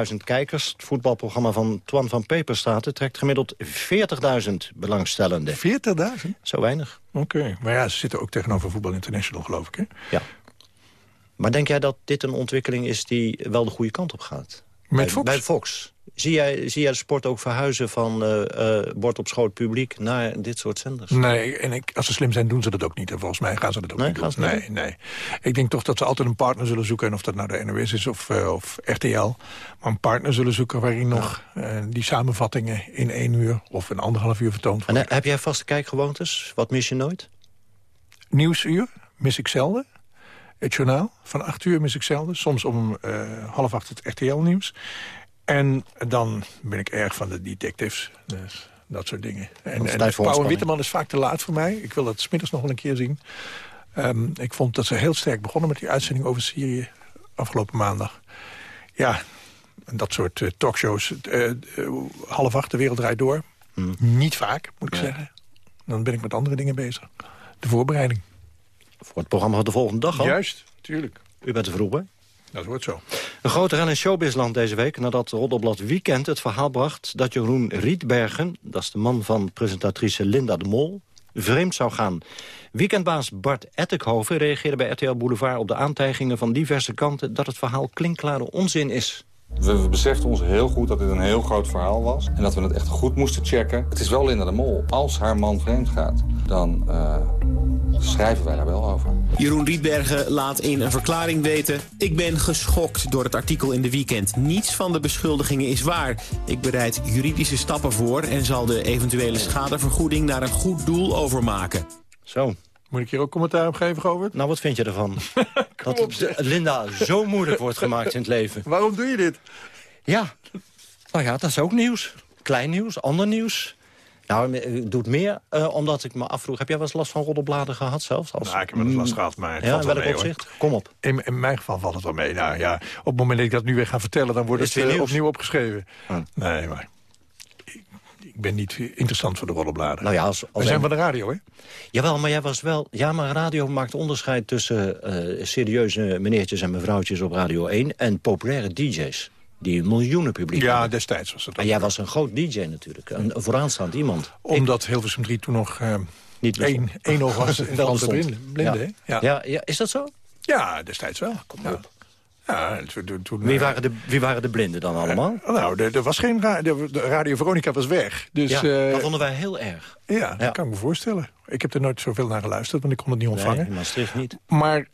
68.000 kijkers. Het voetbalprogramma van Twan van Peperstraten trekt gemiddeld 40.000 belangstellenden. 40.000? Zo weinig. Oké, maar ja, ze zitten ook tegenover Voetbal International, geloof ik, hè? Ja. Maar denk jij dat dit een ontwikkeling is die wel de goede kant op gaat? Bij, Fox? Bij Fox. Zie jij, zie jij de sport ook verhuizen van eh, eh, bord op schoot publiek naar dit soort zenders? Nee, en ik, als ze slim zijn doen ze dat ook niet. En volgens mij gaan ze dat ook Nee, niet gaan doen. ze dat Nee, nee. Ik denk toch dat ze altijd een partner zullen zoeken. En of dat nou de NOS is of, eh, of RTL. Maar een partner zullen zoeken waarin nog eh, die samenvattingen in één uur of een anderhalf uur vertoond En worden. eh, heb jij vaste kijkgewoontes? Wat mis je nooit? Nieuwsuur mis ik zelden. Het journaal van acht uur mis ik zelden. Soms om eh, half acht het RTL-nieuws. En dan ben ik erg van de detectives. Dus dat soort dingen. En, en Pauw en. Witteman is vaak te laat voor mij. Ik wil dat smiddags nog wel een keer zien. Ehm, ik vond dat ze heel sterk begonnen met die uitzending over Syrië afgelopen maandag. Ja, dat soort eh, talkshows. eh, half acht, de wereld draait door. Hmm. Niet vaak, moet ik zeggen. Dan ben ik met andere dingen bezig. De voorbereiding. Voor het programma van de volgende dag al? Juist, tuurlijk. U bent te vroeg, hè? Dat wordt zo. Een grote ren in showbizland deze week nadat Roddelblad Weekend het verhaal bracht... dat Jeroen Rietbergen, dat is de man van presentatrice Linda de Mol... vreemd zou gaan. Weekendbaas Bart Ettekhoven reageerde bij RTL Boulevard op de aantijgingen van diverse kanten... dat het verhaal klinkklare onzin is. We, we beseften ons heel goed dat dit een heel groot verhaal was. En dat we het echt goed moesten checken. Het is wel Linda de Mol. Als haar man vreemd gaat, dan eh, schrijven wij daar wel over. Jeroen Rietbergen laat in een verklaring weten... ik ben geschokt door het artikel in de weekend. Niets van de beschuldigingen is waar. Ik bereid juridische stappen voor... en zal de eventuele schadevergoeding naar een goed doel overmaken. Zo. Moet ik hier ook commentaar op geven, Govert? Nou, wat vind je ervan? [LAUGHS] dat Linda zo moeilijk wordt gemaakt in het leven. Waarom doe je dit? Ja, nou ja, dat is ook nieuws. Klein nieuws, ander nieuws. Nou, het doet meer eh, omdat ik me afvroeg... heb jij wel eens last van roddelbladen gehad zelfs? Als... Nou, ik heb wel eens last gehad, maar het Ja, valt in wel hoor. opzicht? Kom op. In, in mijn geval valt het wel mee. Nou ja, op het moment dat ik dat nu weer ga vertellen... dan wordt Is het het weer eh, opnieuw opgeschreven. Hm. Nee, maar ik, ik ben niet interessant voor de roddelbladen. Nou ja, als, als We zijn van de radio, hè? Jawel, maar jij was wel... Ja, maar radio maakt onderscheid tussen eh, serieuze meneertjes en mevrouwtjes op Radio 1... en populaire DJ's. Die een miljoenen publiek Ja, hebben. destijds was dat En jij was een groot DJ natuurlijk. Een, vooraanstaand iemand. Omdat Hilversum 3 toen nog eh Niet één, één oog was [LAUGHS] in de bestond. blinden, Ja. hè? Ja. Ja, ja, is dat zo? Ja, destijds wel. Kom op. Ja, toen, Wie eh, waren de, wie waren de blinden dan allemaal? nou, er, er was geen ra de, de Radio Veronica was weg. Dus, ja, eh, dat vonden wij heel erg. ja, dat kan ik me voorstellen. Ik heb er nooit zoveel naar geluisterd, want ik kon het niet ontvangen. Nee, in Maastricht niet. Maar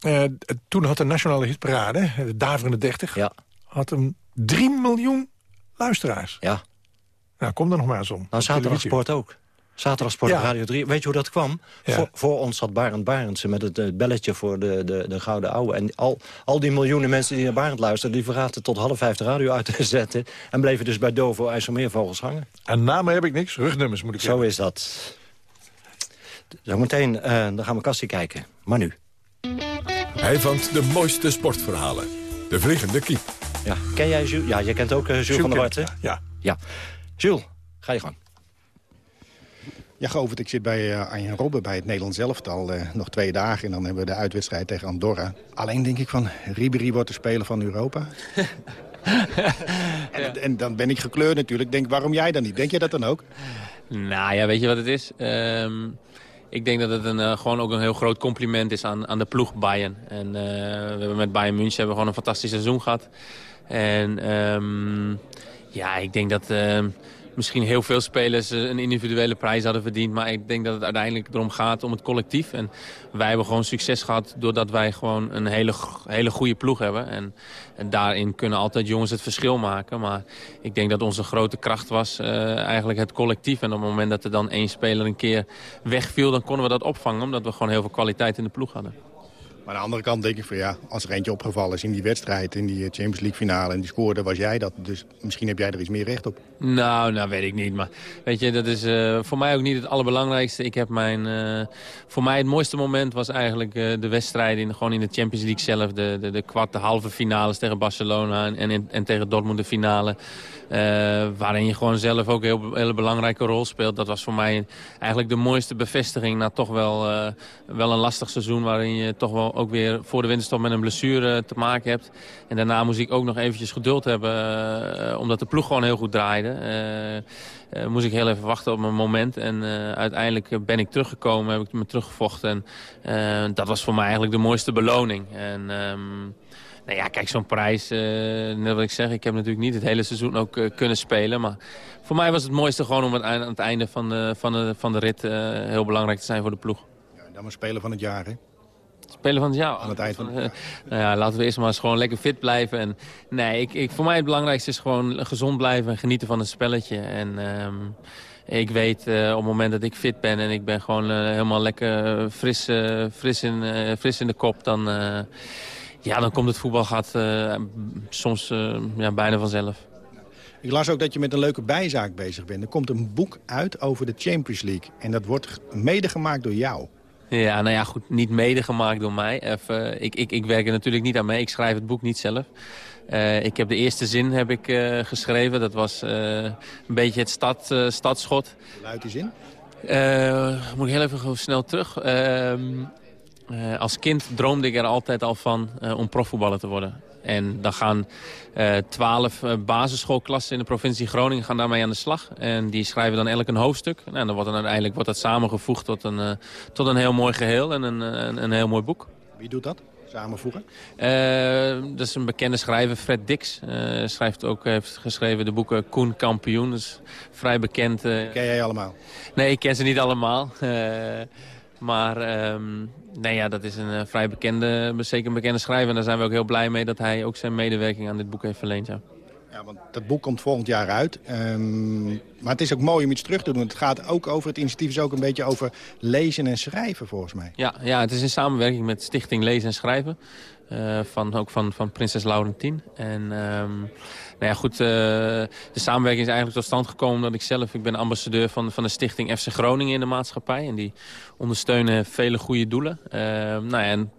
eh, toen had de Nationale Hitparade, de Daverende 30... Ja. had een 3 miljoen luisteraars. Ja. Nou, kom er nog maar eens om. Nou, Op televisie. zaterdagsport ook. Zaterdagsport Ja. op Radio 3. Weet je hoe dat kwam? Ja. Voor, voor ons zat Barend Barendse met het, belletje voor de, de, de Gouden Ouwe. En al, al die miljoenen mensen die naar Barend luisterden... die vergaten tot half vijf de radio uit te [LAUGHS] zetten... en bleven dus bij Dovo IJsselmeervogels hangen. En namen heb ik niks, rugnummers moet ik Zo hebben. is dat. Zometeen, eh dan gaan we Kassie kijken. Maar nu. Hij vangt de mooiste sportverhalen. De Vliegende Kiep. Ja, ken jij Jules? Ja, jij kent ook eh, Jules, Jules van der kent Wart, hè? ik, ja. Ja. Jules, ga je gang. Ja, Govert, ik zit bij eh, Arjen Robben bij het Nederlands elftal. eh nog twee dagen en dan hebben we de uitwedstrijd tegen Andorra. Alleen denk ik van, Ribéry wordt de speler van Europa. [LAUGHS] en, en dan ben ik gekleurd natuurlijk. Denk, waarom jij dan niet? Denk jij dat dan ook? Nou ja, weet je wat het is? Ehm, ik denk dat het een, eh, gewoon ook een heel groot compliment is aan, aan de ploeg Bayern. En we hebben met Bayern München hebben we gewoon een fantastisch seizoen gehad. En ehm, ja, ik denk dat ehm, misschien heel veel spelers eh, een individuele prijs hadden verdiend. Maar ik denk dat het uiteindelijk erom gaat om het collectief. En wij hebben gewoon succes gehad doordat wij gewoon een hele, hele goede ploeg hebben. En, en daarin kunnen altijd jongens het verschil maken. Maar ik denk dat onze grote kracht was eh, eigenlijk het collectief. En op het moment dat er dan één speler een keer wegviel, dan konden we dat opvangen. Omdat we gewoon heel veel kwaliteit in de ploeg hadden. Maar aan de andere kant denk ik van ja, als er eentje opgevallen is in die wedstrijd... in die eh, Champions League finale en die scoorde, was jij dat. Dus misschien heb jij er iets meer recht op. Nou, nou weet ik niet. Maar weet je, dat is eh, voor mij ook niet het allerbelangrijkste. Ik heb mijn, eh, voor mij het mooiste moment was eigenlijk de wedstrijd in, gewoon in de Champions League zelf. De, de, de kwart, de halve finales tegen Barcelona en, en tegen Dortmund de finale. Eh, waarin je gewoon zelf ook een hele belangrijke rol speelt. Dat was voor mij eigenlijk de mooiste bevestiging na toch wel, eh, wel een lastig seizoen. Waarin je toch wel ook weer voor de winterstop met een blessure te maken hebt. En daarna moest ik ook nog eventjes geduld hebben. eh, omdat de ploeg gewoon heel goed draaide. Moest ik heel even wachten op mijn moment. En uiteindelijk ben ik teruggekomen, heb ik me teruggevochten. En dat was voor mij eigenlijk de mooiste beloning. En... ehm, Nou ja, kijk, zo'n prijs, uh, net wat ik zeg, ik heb natuurlijk niet het hele seizoen ook uh, kunnen spelen. Maar voor mij was het mooiste gewoon om het aan het einde van de, van de, van de rit heel belangrijk te zijn voor de ploeg. Ja, dan maar spelen van het jaar, hè? Spelen van het jaar? Aan het eind van het jaar. nou ja, laten we eerst maar eens gewoon lekker fit blijven. En, nee, ik, ik, voor mij het belangrijkste is gewoon gezond blijven en genieten van het spelletje. En... Um, ik weet uh, op het moment dat ik fit ben en ik ben gewoon uh, helemaal lekker fris, uh, fris, in, fris in de kop... dan, ja, dan komt het voetbal gaat, soms ja, bijna vanzelf. Ik las ook dat je met een leuke bijzaak bezig bent. Er komt een boek uit over de Champions League. En dat wordt mede gemaakt door jou. Ja, nou ja, goed, niet mede gemaakt door mij. Even, ik, ik, ik werk er natuurlijk niet aan mee. Ik schrijf het boek niet zelf. Uh, ik heb de eerste zin heb ik, uh, geschreven. Dat was uh, een beetje het stad, stadschot. Luidt die zin? moet ik heel even snel terug. Ehm, als kind droomde ik er altijd al van om profvoetballer te worden. En dan gaan twaalf basisschoolklassen in de provincie Groningen gaan daarmee aan de slag. En die schrijven dan elk een hoofdstuk. Nou, en dan wordt dan uiteindelijk wordt dat samengevoegd tot een, tot een heel mooi geheel en een, een, een heel mooi boek. Wie doet dat? samenvoegen? Uh, dat is een bekende schrijver, Fred Dix. Uh, schrijft ook, heeft geschreven de boeken Koen Kampioen. Dat is vrij bekend. Uh... Ken jij allemaal? Nee, ik ken ze niet allemaal. maar um, nee, ja, dat is een vrij bekende, zeker een bekende schrijver. En daar zijn we ook heel blij mee dat hij ook zijn medewerking aan dit boek heeft verleend. Ja. Ja, want dat boek komt volgend jaar uit. Um, maar het is ook mooi om iets terug te doen. Het gaat ook over, het initiatief is ook een beetje over lezen en schrijven volgens mij. Ja, ja het is in samenwerking met Stichting Lezen en Schrijven. Uh, van, ook van, van Prinses Laurentien. En um, nou ja, goed, uh, de samenwerking is eigenlijk tot stand gekomen omdat ik zelf, ik ben ambassadeur van, van de stichting FC Groningen in de maatschappij. En die ondersteunen vele goede doelen. Uh, nou ja, en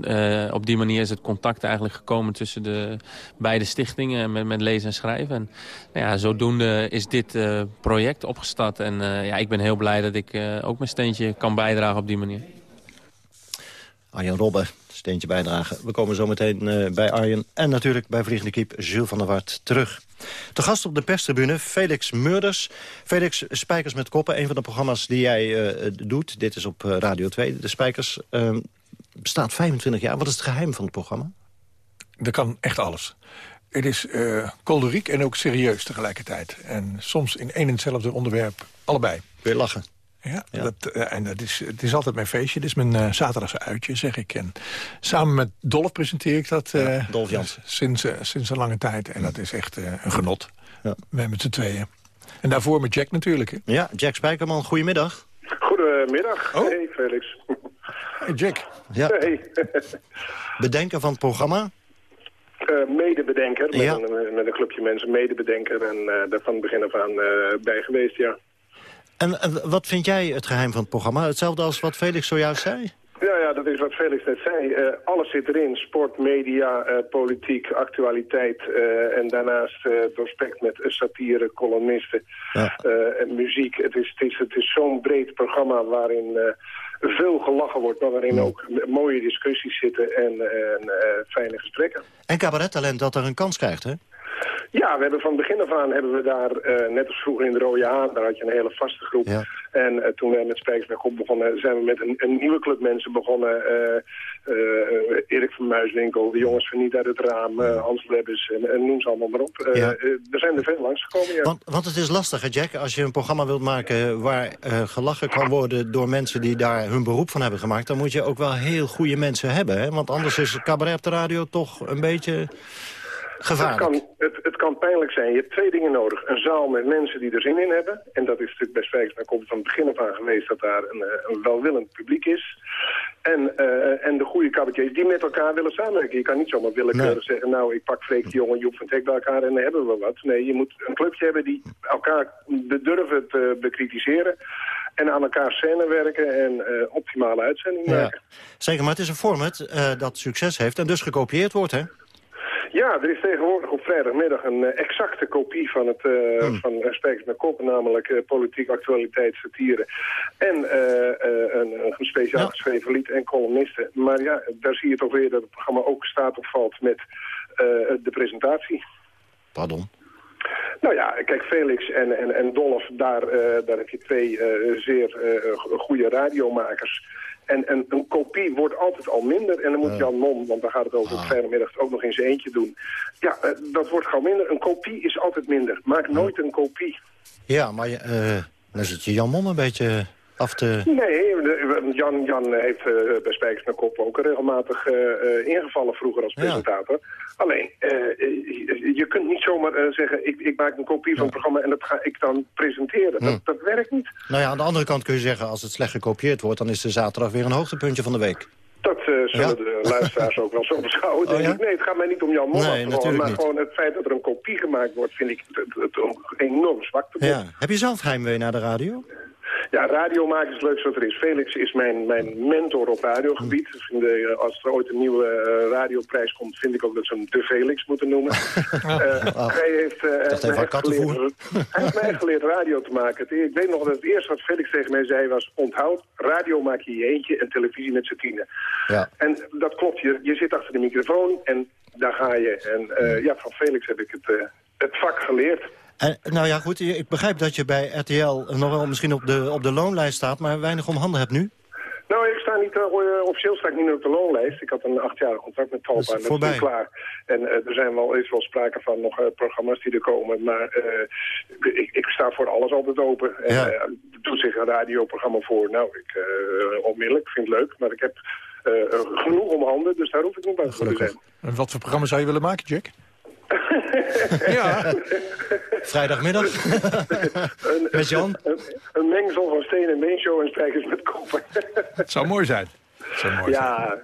uh, op die manier is het contact eigenlijk gekomen tussen de beide stichtingen met, met lezen en schrijven. En nou ja, zodoende is dit project opgestart. En ja, ik ben heel blij dat ik ook mijn steentje kan bijdragen op die manier. Arjen Robben, steentje bijdragen. We komen zo meteen uh, bij Arjen en natuurlijk bij Vliegende Kiep Jules van der Wart terug. Te gast op de perstribune Felix Murders. Felix, Spijkers met Koppen, een van de programma's die jij uh, doet. Dit is op uh, Radio 2. De Spijkers ehm, bestaat 25 jaar. Wat is het geheim van het programma? Er kan echt alles. Het is uh, kolderiek en ook serieus tegelijkertijd. En soms in één en hetzelfde onderwerp allebei. Weer lachen. Ja, Dat, uh, en dat is, het is altijd mijn feestje. Dit is mijn uh, zaterdagse uitje, zeg ik. En samen met Dolf presenteer ik dat uh, ja, Dolf Jans. sinds, sinds een lange tijd. En dat is echt een genot. Ja. Wij met z'n tweeën. En daarvoor met Jack natuurlijk. Hè? Ja, Jack Spijkerman, goedemiddag. Goedemiddag. Oh. Hey Felix. Hey Jack. Ja. Hey. Bedenker van het programma? Uh, medebedenker, met, ja. een, met een clubje mensen, medebedenker en uh, daar van het begin af aan uh, bij geweest, ja. En, en, wat vind jij het geheim van het programma? Hetzelfde als wat Felix zojuist zei? Ja, ja, dat is wat Felix net zei. Uh, alles zit erin. Sport, media, uh, politiek, actualiteit. Uh, en daarnaast doorspekt met satire, columnisten ja. en muziek. Het is, het is, het is zo'n breed programma waarin veel gelachen wordt... maar waarin ook mooie discussies zitten en, en fijne gesprekken. En cabarettalent dat er een kans krijgt, hè? Ja, we hebben van begin af aan hebben we daar, uh, net als vroeger in de Rode Haan, daar had je een hele vaste groep. Ja. En uh, toen we met Spijkersberg op begonnen, zijn we met een, een nieuwe club mensen begonnen. Uh, Erik van Muiswinkel, de jongens van Niet uit het Raam, Hans Lebbes en, en, noem ze allemaal maar op. Ja. er zijn er veel langsgekomen, ja. Want, want het is lastig, hè, Jack, als je een programma wilt maken waar gelachen kan worden door mensen die daar hun beroep van hebben gemaakt, dan moet je ook wel heel goede mensen hebben, hè? Want anders is cabaret op de radio toch een beetje... Gevaarlijk. Het kan, het, het kan pijnlijk zijn. Je hebt twee dingen nodig. Een zaal met mensen die er zin in hebben. En dat is natuurlijk best fijn. Daar komt van het begin af aan geweest dat daar een, een welwillend publiek is. En, uh, en de goede cabaretiers die met elkaar willen samenwerken. Je kan niet zomaar willekeurig nee. zeggen... nou, ik pak Freek de Jong en Joep van Tek bij elkaar en dan hebben we wat. Nee, je moet een clubje hebben die elkaar durven te bekritiseren en aan elkaar scène werken en uh, optimale uitzending maken. Ja. Zeker, maar het is een format uh, dat succes heeft en dus gekopieerd wordt, hè? Ja, er is tegenwoordig op vrijdagmiddag een uh, exacte kopie van het uh, hmm. van Spijkers met Kop, namelijk uh, politiek actualiteit, satire en een, een speciaal ja. geschreven lied en columnisten. Maar ja, daar zie je toch weer dat het programma ook staat of valt met de presentatie. Pardon? Nou ja, kijk, Felix en, en, en Dolph, daar, eh, daar heb je twee eh, zeer eh, go- goede radiomakers. En, en een kopie wordt altijd al minder. En dan moet Jan Mom, want daar gaat het over op vrijdagmiddag ook nog in zijn eentje doen. Ja, eh, dat wordt gauw minder. Een kopie is altijd minder. Maak nooit een kopie. Ja, maar eh, dan zit je Jan Mon een beetje af te... Nee, de- Jan, Jan heeft eh, bij Spijkers naar Kop ook regelmatig eh, eh, ingevallen vroeger als presentator. Alleen, eh, je, kunt niet zomaar eh, zeggen, ik, ik maak een kopie van het programma en dat ga ik dan presenteren. Dat, dat werkt niet. Nou ja, aan de andere kant kun je zeggen, als het slecht gekopieerd wordt... dan is de zaterdag weer een hoogtepuntje van de week. Dat eh, zullen de luisteraars ook wel zo [LAUGHS] beschouwen. Oh, ja? Nee, het gaat mij niet om Jan Mol, Nee, natuurlijk maar niet. gewoon het feit dat er een kopie gemaakt wordt, vind ik het, het, het enorm zwak te Ja. Heb je zelf heimwee naar de radio? Ja, radio maken is het leukste wat er is. Felix is mijn, mijn mentor op radiogebied. Vind, eh, als er ooit een nieuwe eh, radioprijs komt, vind ik ook dat ze hem de Felix moeten noemen. [LAUGHS] Eh, hij heeft, mij geleerd, [LAUGHS] hij heeft mij geleerd radio te maken. Ik weet nog dat het eerste wat Felix tegen mij zei was... onthoud, radio maak je je eentje en televisie met z'n tienen. Ja. En dat klopt, je, je zit achter de microfoon en daar ga je. En eh, ja, van Felix heb ik het, het vak geleerd. En, nou ja, goed, ik begrijp dat je bij RTL nog wel misschien op de, op de loonlijst staat... maar weinig om handen hebt nu. Nou, ik sta niet, eh, officieel sta ik niet meer op de loonlijst. Ik had een achtjarig contract met Talpa Dat is en dat voorbij. is nu klaar. En eh, er zijn wel, is wel sprake van nog eh, programma's die er komen. Maar eh, ik, ik sta voor alles altijd open. En Ja. doet zich een radioprogramma voor. Nou, ik, eh, onmiddellijk, vind het leuk. Maar ik heb eh, genoeg om handen, dus daar hoef ik niet bang voor te zijn. En wat voor programma zou je willen maken, Jack? Ja. [LAUGHS] Vrijdagmiddag. [LAUGHS] Met Jan. Een, een mengsel van steen en beenshow en strijkers met koppen. Het zou mooi zijn. Het zou mooi zijn.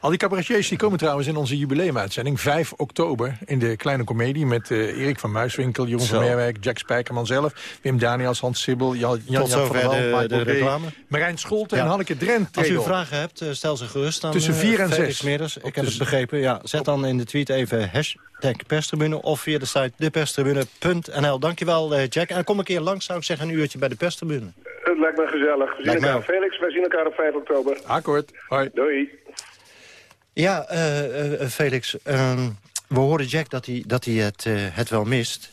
Al die cabaretiers die komen trouwens in onze jubileumuitzending. 5 oktober in de Kleine Comedie met eh, Erik van Muiswinkel, Jeroen van. Meerwijk, Jack Spijkerman zelf, Wim Daniels, Hans Sibbel, Jan, Jan Tot Jan van der Wal, de- Michael de Ray, reclame. Marijn Scholten Ja. en Hanneke Drent. Als u vragen hebt, eh, stel ze gerust aan Tussen eh, vier en Felix zes. Meerders. Ik Op heb het begrepen. Ja, zet dan in de tweet even hashtag perstribune... of via de site deperstribune.nl. Dankjewel, eh, Jack. En kom een keer langs, zou ik zeggen, een uurtje bij de perstribune. het lijkt me gezellig. We zien elkaar. Felix, wij zien elkaar op 5 oktober. Akkoord. Hoi. Doei. Ja, eh, eh, Felix, ehm, we hoorden Jack dat hij, dat hij het, eh, het wel mist.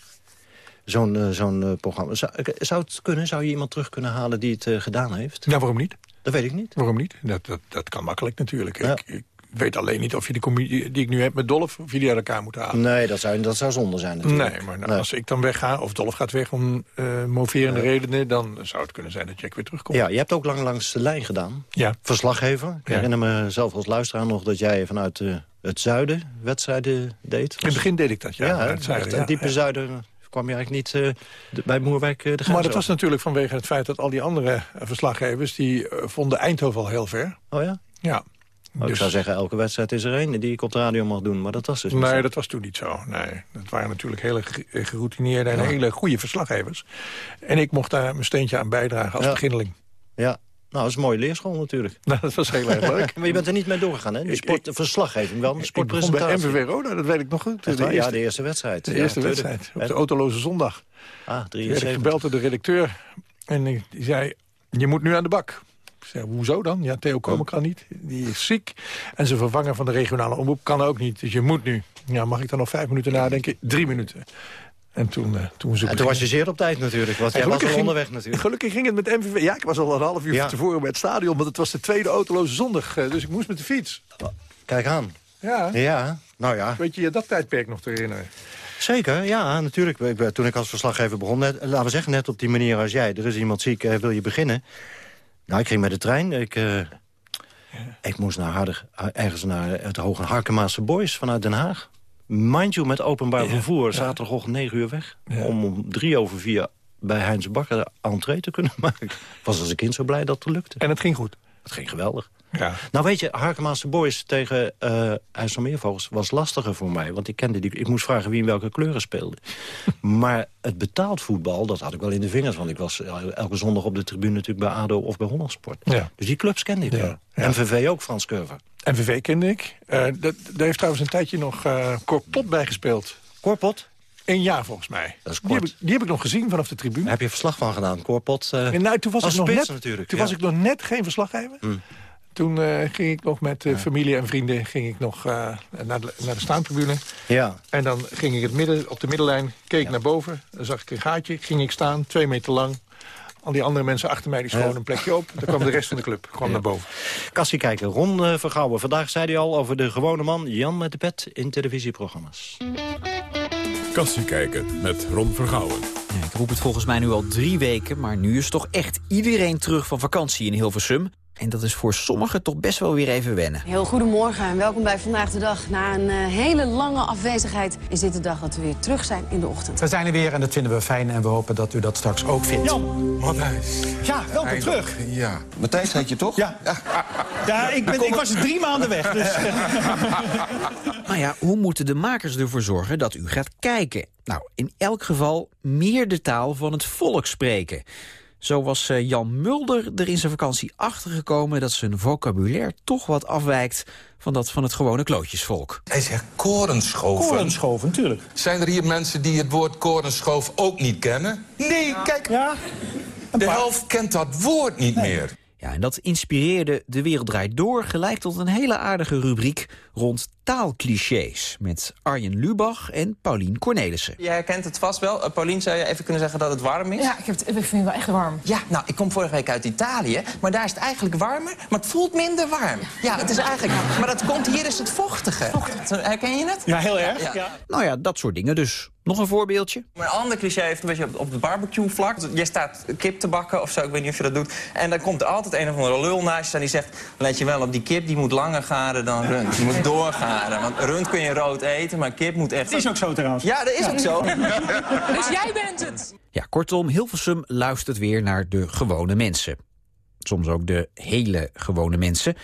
Zo'n zo'n programma. Zou, zou het kunnen? Zou je iemand terug kunnen halen die het gedaan heeft? Nou, waarom niet? Dat weet ik niet. Waarom niet? Dat, dat, dat kan makkelijk natuurlijk. Ja. Ik, ik weet alleen niet of je de comedie die ik nu heb met Dolph... of je die uit elkaar moet halen. Nee, dat zou, dat zou zonde zijn natuurlijk. Nee, maar nou, Nee. als ik dan wegga, of Dolph gaat weg om eh moverende redenen... dan zou het kunnen zijn dat Jack weer terugkomt. Ja, je hebt ook lang langs de lijn gedaan. Ja. Verslaggever. Ik Ja. herinner me zelf als luisteraar nog dat jij vanuit eh, het zuiden wedstrijden deed. In het begin deed ik dat, ja. Ja, het zuiden, Echt, ja, het diepe zuiden kwam je eigenlijk niet eh, de- bij Moerwijk de grens Maar dat over. was natuurlijk vanwege het feit dat al die andere verslaggevers... die vonden Eindhoven al heel ver. Oh ja? Ja. Ik Dus- zou zeggen, elke wedstrijd is er één die ik op de radio mag doen. Maar dat was dus niet Nee, zo. dat was toen niet zo. Nee, dat waren natuurlijk hele eh, geroutineerde en hele goede verslaggevers. En ik mocht daar mijn steentje aan bijdragen als Ja. beginneling. Ja, nou, dat is een mooie leerschool natuurlijk. [LAUGHS] Nou, dat was heel erg [LAUGHS] leuk. maar je bent er niet mee doorgegaan, hè? Die Ik- sport, verslaggeving wel, maar Ik begon bij sportpresentatie. MVV Roda, dat weet ik nog goed. Ja, de eerste wedstrijd. de Ja, eerste tuurlijk. wedstrijd, op de autoloze zondag. Ah, Toen werd ik 73. gebeld door de redacteur en ik- die zei, je moet nu aan de bak. Hoezo dan? Ja, Theo Komen kan niet. Die is ziek. En zijn vervanger van de regionale omroep kan ook niet. Dus je moet nu. Ja, mag ik dan nog vijf minuten nadenken? Drie minuten. En toen, eh, toen, En toen was je zeer op tijd natuurlijk, want jij was gelukkig al ging- onderweg natuurlijk. Gelukkig ging het met MVV. Ja, ik was al een half uur Ja. tevoren bij het stadion. Want het was de tweede autoloze zondag. eh, Dus ik moest met de fiets. Kijk aan. Ja. Ja, nou ja. Weet je je dat tijdperk nog te herinneren? Zeker, ja, natuurlijk. Ik, toen ik als verslaggever begon, net, laten we zeggen, net op die manier als jij. Er is iemand ziek, eh, wil je beginnen? Nou, ik ging met de trein. Ik, eh, ik moest naar Harder, ergens naar het Hoge Harkemaanse Boys vanuit Den Haag. Mind you, met openbaar vervoer. Zaterdagochtend 9 uur weg. Om om drie over vier bij Heinz Bakker entree te kunnen [LAUGHS] maken. Was als een kind zo blij dat het lukte. En het ging goed? Het ging geweldig. Ja. Nou weet je, Harkemaanse Boys tegen eh IJsselmeervogels was lastiger voor mij. Want ik kende die. Ik moest vragen wie in welke kleuren speelde. [LAUGHS] maar het betaald voetbal, dat had ik wel in de vingers. Want ik was eh, elke zondag op de tribune natuurlijk bij ADO of bij Hollandsport. Ja. Dus die clubs kende ik wel. MVV ook, Frans Curver. MVV kende ik. Dat, daar heeft trouwens een tijdje nog eh Cor Pot bij gespeeld. Cor Pot? Een jaar volgens mij. Dat is Die heb, ik, die heb ik nog gezien vanaf de tribune. Daar heb je verslag van gedaan, Korpot. En nou, toen was, ik nog net, natuurlijk. toen ja. was ik nog net geen verslaggever. Mm. Toen eh, ging ik nog met eh, familie en vrienden ging ik nog, eh, naar, de, naar de staantribune. Ja. En dan ging ik het midden, op de middenlijn, keek naar boven. Dan zag ik een gaatje, ging ik staan, twee meter lang. Al die andere mensen achter mij die schoon een plekje op. Dan kwam de rest van de club kwam naar boven. Kassie kijken, Ron Vergouwen. Vandaag zei hij al over de gewone man Jan met de pet in televisieprogramma's. Kassie kijken met Ron Vergouwen. Ja, ik roep het volgens mij nu al drie weken, maar nu is toch echt iedereen terug van vakantie in Hilversum. En dat is voor sommigen toch best wel weer even wennen. Heel goedemorgen en welkom bij Vandaag de Dag. Na een uh, hele lange afwezigheid is dit de dag dat we weer terug zijn in de ochtend. We zijn er weer en dat vinden we fijn en we hopen dat u dat straks ook vindt. Jan, Matthijs. Ja, welkom Eindelijk. terug. Ja. Matthijs heet je toch? Ja. Ja, ja ik, ben, ik was drie maanden weg. Dus. [LAUGHS] nou ja, hoe moeten de makers ervoor zorgen dat u gaat kijken? Nou, in elk geval meer de taal van het volk spreken. Zo was uh, Jan Mulder er in zijn vakantie achtergekomen... dat zijn vocabulaire toch wat afwijkt van dat van het gewone klootjesvolk. Hij zegt korenschoven. Korenschoven, natuurlijk. Zijn er hier mensen die het woord korenschoof ook niet kennen? Nee, ja. kijk. Ja, de helft kent dat woord niet nee. meer. Ja, en dat inspireerde De Wereld Draait Door gelijk tot een hele aardige rubriek rond taalclichés met Arjen Lubach en Paulien Cornelissen. Jij herkent het vast wel. Uh, Paulien, zou je even kunnen zeggen dat het warm is? Ja, ik, heb het, ik vind het wel echt warm. Ja, nou, ik kom vorige week uit Italië, maar daar is het eigenlijk warmer, maar het voelt minder warm. Ja, het is eigenlijk... Maar dat komt hier is het vochtige. Vochtig. Herken je het? Ja, heel erg. Ja. Ja. Nou ja, dat soort dingen dus. Nog een voorbeeldje? Maar een ander cliché heeft een beetje op, op het barbecue vlak. Je staat kip te bakken of zo, ik weet niet of je dat doet. En dan komt er altijd een of andere lul naast je en die zegt... let je wel op, die kip die moet langer garen dan rund. Die moet doorgaren. Want rund kun je rood eten, maar kip moet echt... Het is ook zo trouwens. Ja, dat is ja. ook zo. [LAUGHS] dus jij bent het. Ja, kortom, Hilversum luistert weer naar de gewone mensen. Soms ook de hele gewone mensen.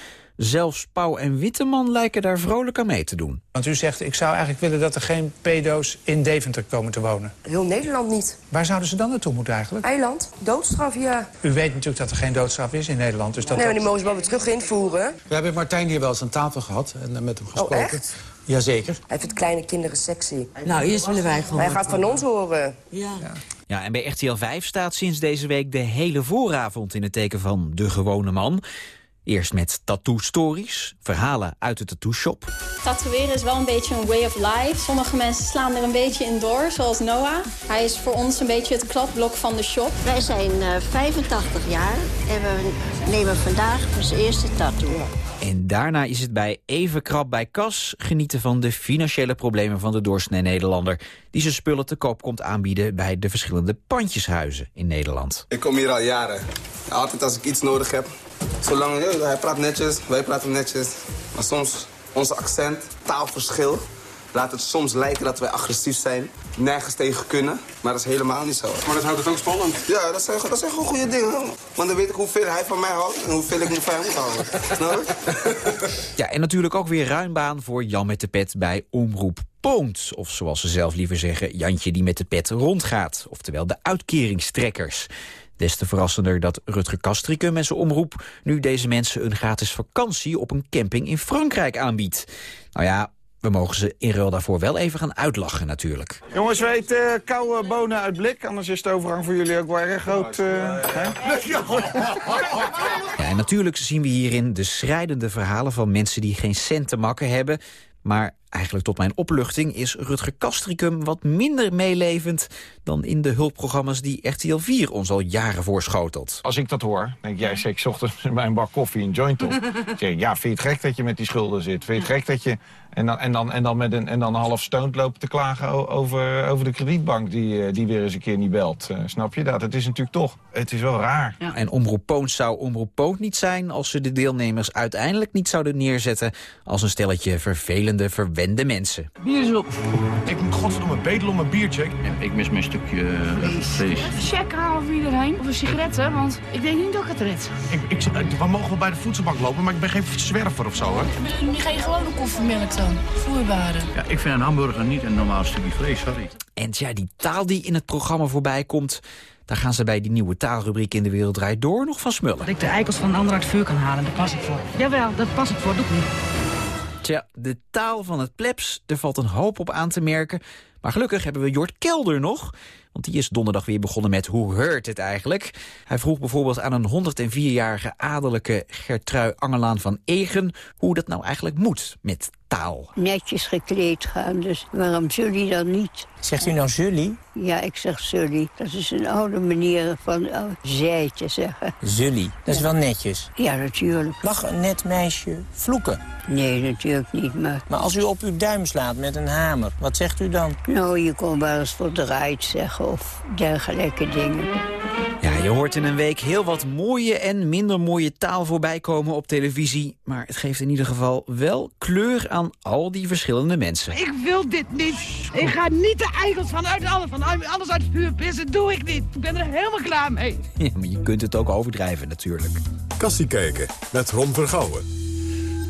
Zelfs Pauw en Witteman lijken daar vrolijk aan mee te doen. Want u zegt, ik zou eigenlijk willen dat er geen pedo's in Deventer komen te wonen. Heel Nederland niet. Waar zouden ze dan naartoe moeten eigenlijk? Eiland, doodstraf, ja. U weet natuurlijk dat er geen doodstraf is in Nederland. Dus dat nee, maar die mogen ze wel weer terug invoeren. We hebben Martijn hier wel eens aan tafel gehad en met hem gesproken. Oh, echt? Jazeker. Hij vindt kleine kinderen sexy. Nou, eerst willen wij gewoon... Hij gaat van ons horen. Ja. ja. Ja, en bij RTL 5 staat sinds deze week de hele vooravond in het teken van de gewone man. Eerst met tattoo-stories, verhalen uit de tattoo-shop. Tatoeëren is wel een beetje een way of life. Sommige mensen slaan er een beetje in door, zoals Noah. Hij is voor ons een beetje het kladblok van de shop. Wij zijn uh, 85 jaar en we nemen vandaag onze eerste tattoo. En daarna is het bij even krap bij kas genieten van de financiële problemen van de doorsnee Nederlander. Die zijn spullen te koop komt aanbieden bij de verschillende pandjeshuizen in Nederland. Ik kom hier al jaren. Altijd als ik iets nodig heb. Zolang hij praat netjes, wij praten netjes. Maar soms onze accent, taalverschil laat het soms lijken dat wij agressief zijn. Nergens tegen kunnen, maar dat is helemaal niet zo. Maar dat houdt het ook spannend. Ja, dat zijn, dat zijn gewoon goede dingen. Want dan weet ik hoeveel hij van mij houdt en hoeveel ik me van hem moet houden. Snap je? [LAUGHS] Ja, en natuurlijk ook weer ruim baan voor Jan met de pet bij Omroep Poont. Of zoals ze zelf liever zeggen, Jantje die met de pet rondgaat. Oftewel de uitkeringstrekkers. Des te verrassender dat Rutger Kastrikum en zijn omroep... nu deze mensen een gratis vakantie op een camping in Frankrijk aanbiedt. Nou ja, we mogen ze in ruil daarvoor wel even gaan uitlachen natuurlijk. Jongens, we eten uh, koude bonen uit blik. Anders is de overgang voor jullie ook wel erg groot. Uh? Ja, en natuurlijk zien we hierin de schrijdende verhalen van mensen die geen cent te makken hebben... Maar eigenlijk tot mijn opluchting is Rutger Kastricum wat minder meelevend... dan in de hulpprogramma's die RTL 4 ons al jaren voorschotelt. Als ik dat hoor, denk jij, zeg ik ochtends [LAUGHS] bij een bak koffie een joint op. zeg, ja, vind je het gek dat je met die schulden zit? Vind je het gek dat je... En dan, en dan, en dan, met een, en dan half stoned loopt te klagen over, over de kredietbank... Die, die weer eens een keer niet belt. Uh, snap je dat? Het is natuurlijk toch... Het is wel raar. Ja. En Omroep Poont zou Omroep Poont niet zijn... als ze de deelnemers uiteindelijk niet zouden neerzetten... als een stelletje vervelende, verwende mensen. Bier is op. Ik moet godverdomme bedelen om een biertje. Ja, ik mis mijn stukje uh, vlees. Even check halen voor iedereen. Of een sigaretten, want ik denk niet dat ik het red. Ik, ik, we mogen wel bij de voedselbank lopen, maar ik ben geen zwerver of zo, hè? Geen gewone koffermelk dan. Vloeibare. Ja, ik vind een hamburger niet een normaal stukje vlees, sorry. En ja, die taal die in het programma voorbij komt... daar gaan ze bij die nieuwe taalrubriek in de wereld draait door nog van smullen. Dat ik de eikels van een ander uit vuur kan halen, daar pas ik voor. Jawel, dat pas ik voor, doe ik niet. Tja, de taal van het plebs, er valt een hoop op aan te merken... Maar gelukkig hebben we Jort Kelder nog. Want die is donderdag weer begonnen met Hoe heurt het eigenlijk? Hij vroeg bijvoorbeeld aan een 104-jarige adellijke Gertrui Angelaan van Egen... hoe dat nou eigenlijk moet met taal. Netjes gekleed gaan, dus waarom jullie dan niet? Zegt u nou jullie? Ja, ik zeg jullie. Dat is een oude manier van uh, zij te zeggen. Jullie, dat is wel netjes. Ja, natuurlijk. Mag een net meisje vloeken? Nee, natuurlijk niet, maar... Maar als u op uw duim slaat met een hamer, wat zegt u dan? Nou, je kon wel eens verdraaid zeggen of dergelijke dingen. Ja, je hoort in een week heel wat mooie en minder mooie taal voorbij komen op televisie. Maar het geeft in ieder geval wel kleur aan al die verschillende mensen. Ik wil dit niet. Ik ga niet de eigels vanuit alles, van alles uit het vuur pissen. doe ik niet. Ik ben er helemaal klaar mee. Ja, maar je kunt het ook overdrijven natuurlijk. Kassie kijken met Ron Vergouwen.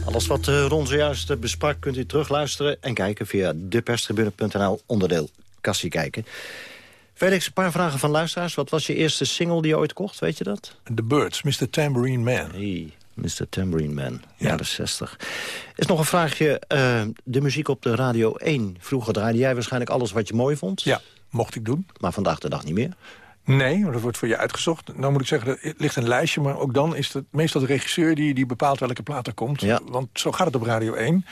Alles wat uh, Ron zojuist uh, besprak kunt u terugluisteren en kijken via deperstribune.nl onderdeel Kassie kijken. Felix, een paar vragen van luisteraars. Wat was je eerste single die je ooit kocht, weet je dat? The Birds, Mr. Tambourine Man. Hey, Mr. Tambourine Man, jaren 60. Is nog een vraagje. Uh, de muziek op de Radio 1. Vroeger draaide jij waarschijnlijk alles wat je mooi vond. Ja, mocht ik doen. Maar vandaag de dag niet meer. Nee, dat wordt voor je uitgezocht. Nou moet ik zeggen, er ligt een lijstje... maar ook dan is het meestal de regisseur die, die bepaalt welke plaat er komt. Ja. Want zo gaat het op Radio 1.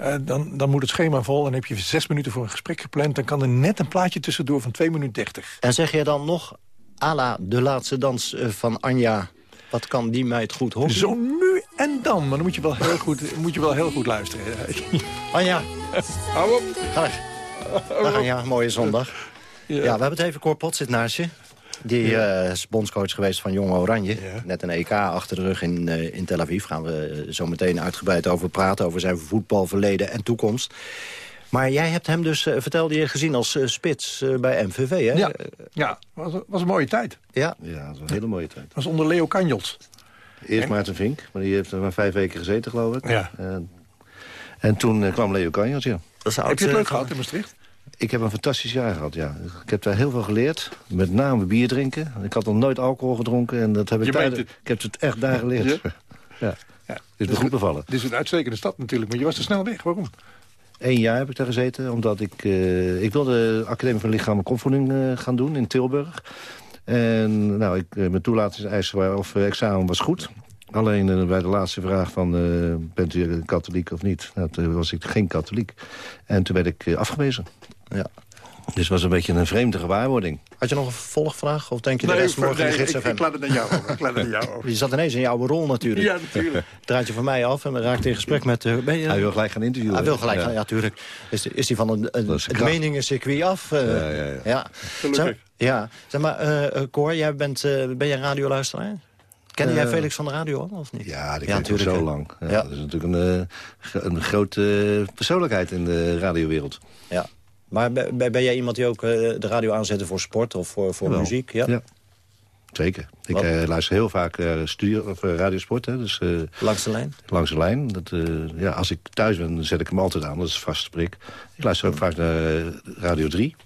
Uh, dan, dan moet het schema vol en heb je zes minuten voor een gesprek gepland... dan kan er net een plaatje tussendoor van 2 minuten 30. En zeg je dan nog, ala de laatste dans uh, van Anja... wat kan die meid goed horen? Zo nu en dan, maar dan moet je wel heel goed, moet je wel heel goed luisteren. Anja, hou op. Dag. Dag Anja, mooie zondag. Ja, ja we hebben het even, Cor Pot zit naast je. Die uh, is bondscoach geweest van Jong Oranje. Ja. Net een EK achter de rug in, uh, in Tel Aviv. Gaan we zo meteen uitgebreid over praten. Over zijn voetbalverleden en toekomst. Maar jij hebt hem dus, uh, vertelde je, gezien als spits bij MVV, hè? Ja, ja was, was een mooie tijd. Ja, ja dat was een hele mooie tijd. Dat was onder Leo Kanjels. Eerst en? Maarten Vink, maar die heeft er maar vijf weken gezeten, geloof ik. Ja. En, en toen kwam Leo Kanjels, ja. Dat heb je het leuk gehad in Maastricht? Ik heb een fantastisch jaar gehad, ja. Ik heb daar heel veel geleerd. Met name bier drinken. Ik had nog nooit alcohol gedronken. En dat heb ik, daar, ik heb het echt daar geleerd. Ja? [LAUGHS] ja. ja. Dit is goed bevallen. Dit is een uitstekende stad natuurlijk, maar je was te snel weg. Waarom? Eén jaar heb ik daar gezeten, omdat ik... Uh, ik wilde de Academie van Lichamelijke Opvoeding uh, gaan doen in Tilburg. En nou, ik, uh, mijn toelatingseisen of examen was goed. Alleen bij de laatste vraag van, bent u katholiek of niet? Nou, toen was ik geen katholiek. En toen werd ik afgewezen. Ja. Dus het was een beetje een vreemde gewaarwording. Had je nog een volgvraag? Of denk je nee, de rest morgen nee, in de gids ik, ik laat het aan jou over. Ik laat het aan jou over. Je zat ineens in jouw rol natuurlijk. Ja, natuurlijk. [LAUGHS] Draait je van mij af en we raakten in gesprek met... Uh, ben je... Hij wil gelijk gaan interviewen. Hij wil gelijk gaan, ja, natuurlijk. Is, is hij van een, een, het meningencircuit af? Uh, ja, ja, ja. ja. Gelukkig. Ja. Zeg maar, uh, Cor, jij bent, ben jij radioluisteraar? Kende jij Felix van de radio al, of niet? Ja, die ja, ken ik zo lang. Ja, ja. Dat is natuurlijk een, een grote persoonlijkheid in de radiowereld. Ja. Maar ben jij iemand die ook de radio aanzette voor sport of voor, voor muziek? Ja? ja. Zeker. Ik uh, luister heel vaak uh, studio, of, uh, radiosport. Hè, dus, langs de lijn? Langs de lijn. Dat, ja, als ik thuis ben, dan zet ik hem altijd aan. Dat is vast prik. Ik luister ook vaak naar Radio 3.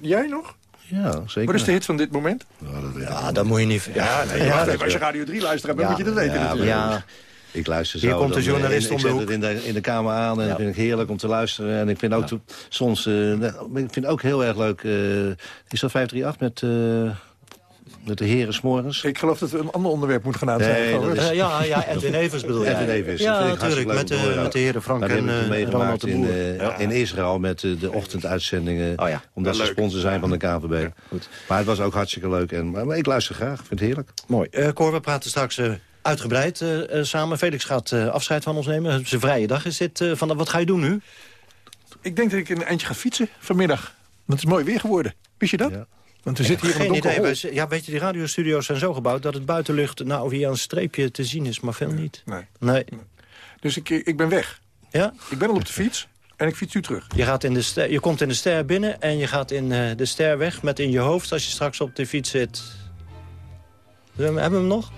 Jij nog? Ja, zeker. Wat is de hit van dit moment? Ja, dat, ja, dat moet je niet... Ja, nee, ja, ja, als je Radio 3 luistert, dan ja, moet je dat weten ja, natuurlijk. Ja, ik luister zo. Hier komt de journalist in, om de hoek. Ik zet het in de, in de kamer aan en ja. dat vind ik heerlijk om te luisteren. En ik vind ook ja. soms... Uh, ik vind ook heel erg leuk... Uh, is dat 538 met... Uh, met de heren s'morgens. Ik geloof dat we een ander onderwerp moeten gaan aanzetten. Nee, is... uh, ja, ja, Edwin Evers bedoel je. Edwin Evers. Ja, natuurlijk, met, uh, met de heren Frank en uh, Ronald de Boer. In, ja. in Israël met de ochtenduitzendingen. Oh, ja. Omdat ze sponsor zijn van de KVB. Ja, goed. Maar het was ook hartstikke leuk. En, maar, maar ik luister graag, ik vind het heerlijk. Mooi. Uh, Cor, we praten straks uitgebreid uh, uh, samen. Felix gaat uh, afscheid van ons nemen. Zijn vrije dag is dit. van, wat ga je doen nu? Ik denk dat ik een eindje ga fietsen vanmiddag. Want het is mooi weer geworden. Wist je dat? Ja. Want we zitten hier in een idee. Wij, ja, weet je, die radiostudio's zijn zo gebouwd... dat het buitenlucht nou via een streepje te zien is, maar veel niet. Nee. nee. Dus ik, ik ben weg. Ja? Ik ben al op de fiets. En ik fiets u terug. Je, gaat in de ster, je komt in de ster binnen en je gaat in de ster weg... met in je hoofd, als je straks op de fiets zit... Hebben we hem nog?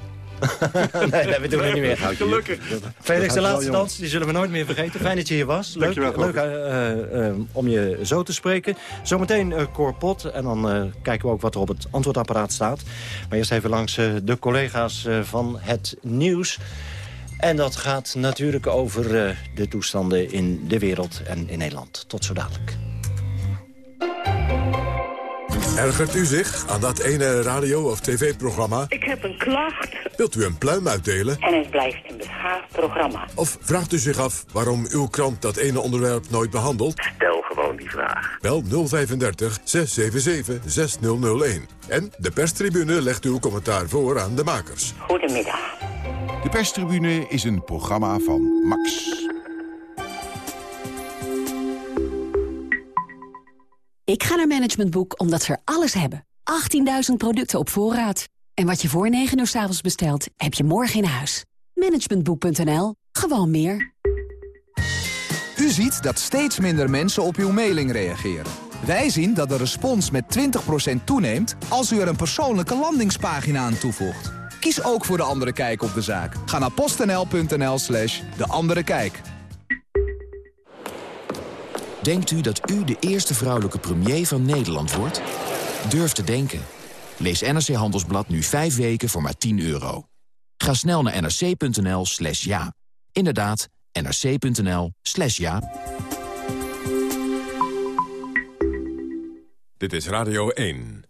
[LAUGHS] nee, nee, we doen het niet meer. Gelukkig. Felix, de laatste dans, die zullen we nooit meer vergeten. Fijn dat je hier was. Leuk, leuk uh, uh, om je zo te spreken. Zometeen uh, Cor Pot. En dan kijken we ook wat er op het antwoordapparaat staat. Maar eerst even langs de collega's van het nieuws. En dat gaat natuurlijk over de toestanden in de wereld en in Nederland. Tot zo dadelijk. Ergert u zich aan dat ene radio- of tv-programma? Ik heb een klacht Wilt u een pluim uitdelen? en het blijft een beschaafd programma. Of vraagt u zich af waarom uw krant dat ene onderwerp nooit behandelt? Stel gewoon die vraag. Bel 035 677 6001. En de perstribune legt uw commentaar voor aan de makers. Goedemiddag. De perstribune is een programma van Max. Ik ga naar Management Boek omdat ze er alles hebben. 18.000 producten op voorraad. En wat je voor 9 uur s avonds bestelt, heb je morgen in huis. Managementboek.nl. Gewoon meer. U ziet dat steeds minder mensen op uw mailing reageren. Wij zien dat de respons met 20% toeneemt als u er een persoonlijke landingspagina aan toevoegt. Kies ook voor De Andere Kijk op de zaak. Ga naar postnl.nl slash De Andere Kijk. Denkt u dat u de eerste vrouwelijke premier van Nederland wordt? Durf te denken. Lees NRC Handelsblad nu 5 weken voor maar 10 euro. Ga snel naar nrc.nl slash ja. Inderdaad, nrc.nl slash ja. Dit is Radio 1.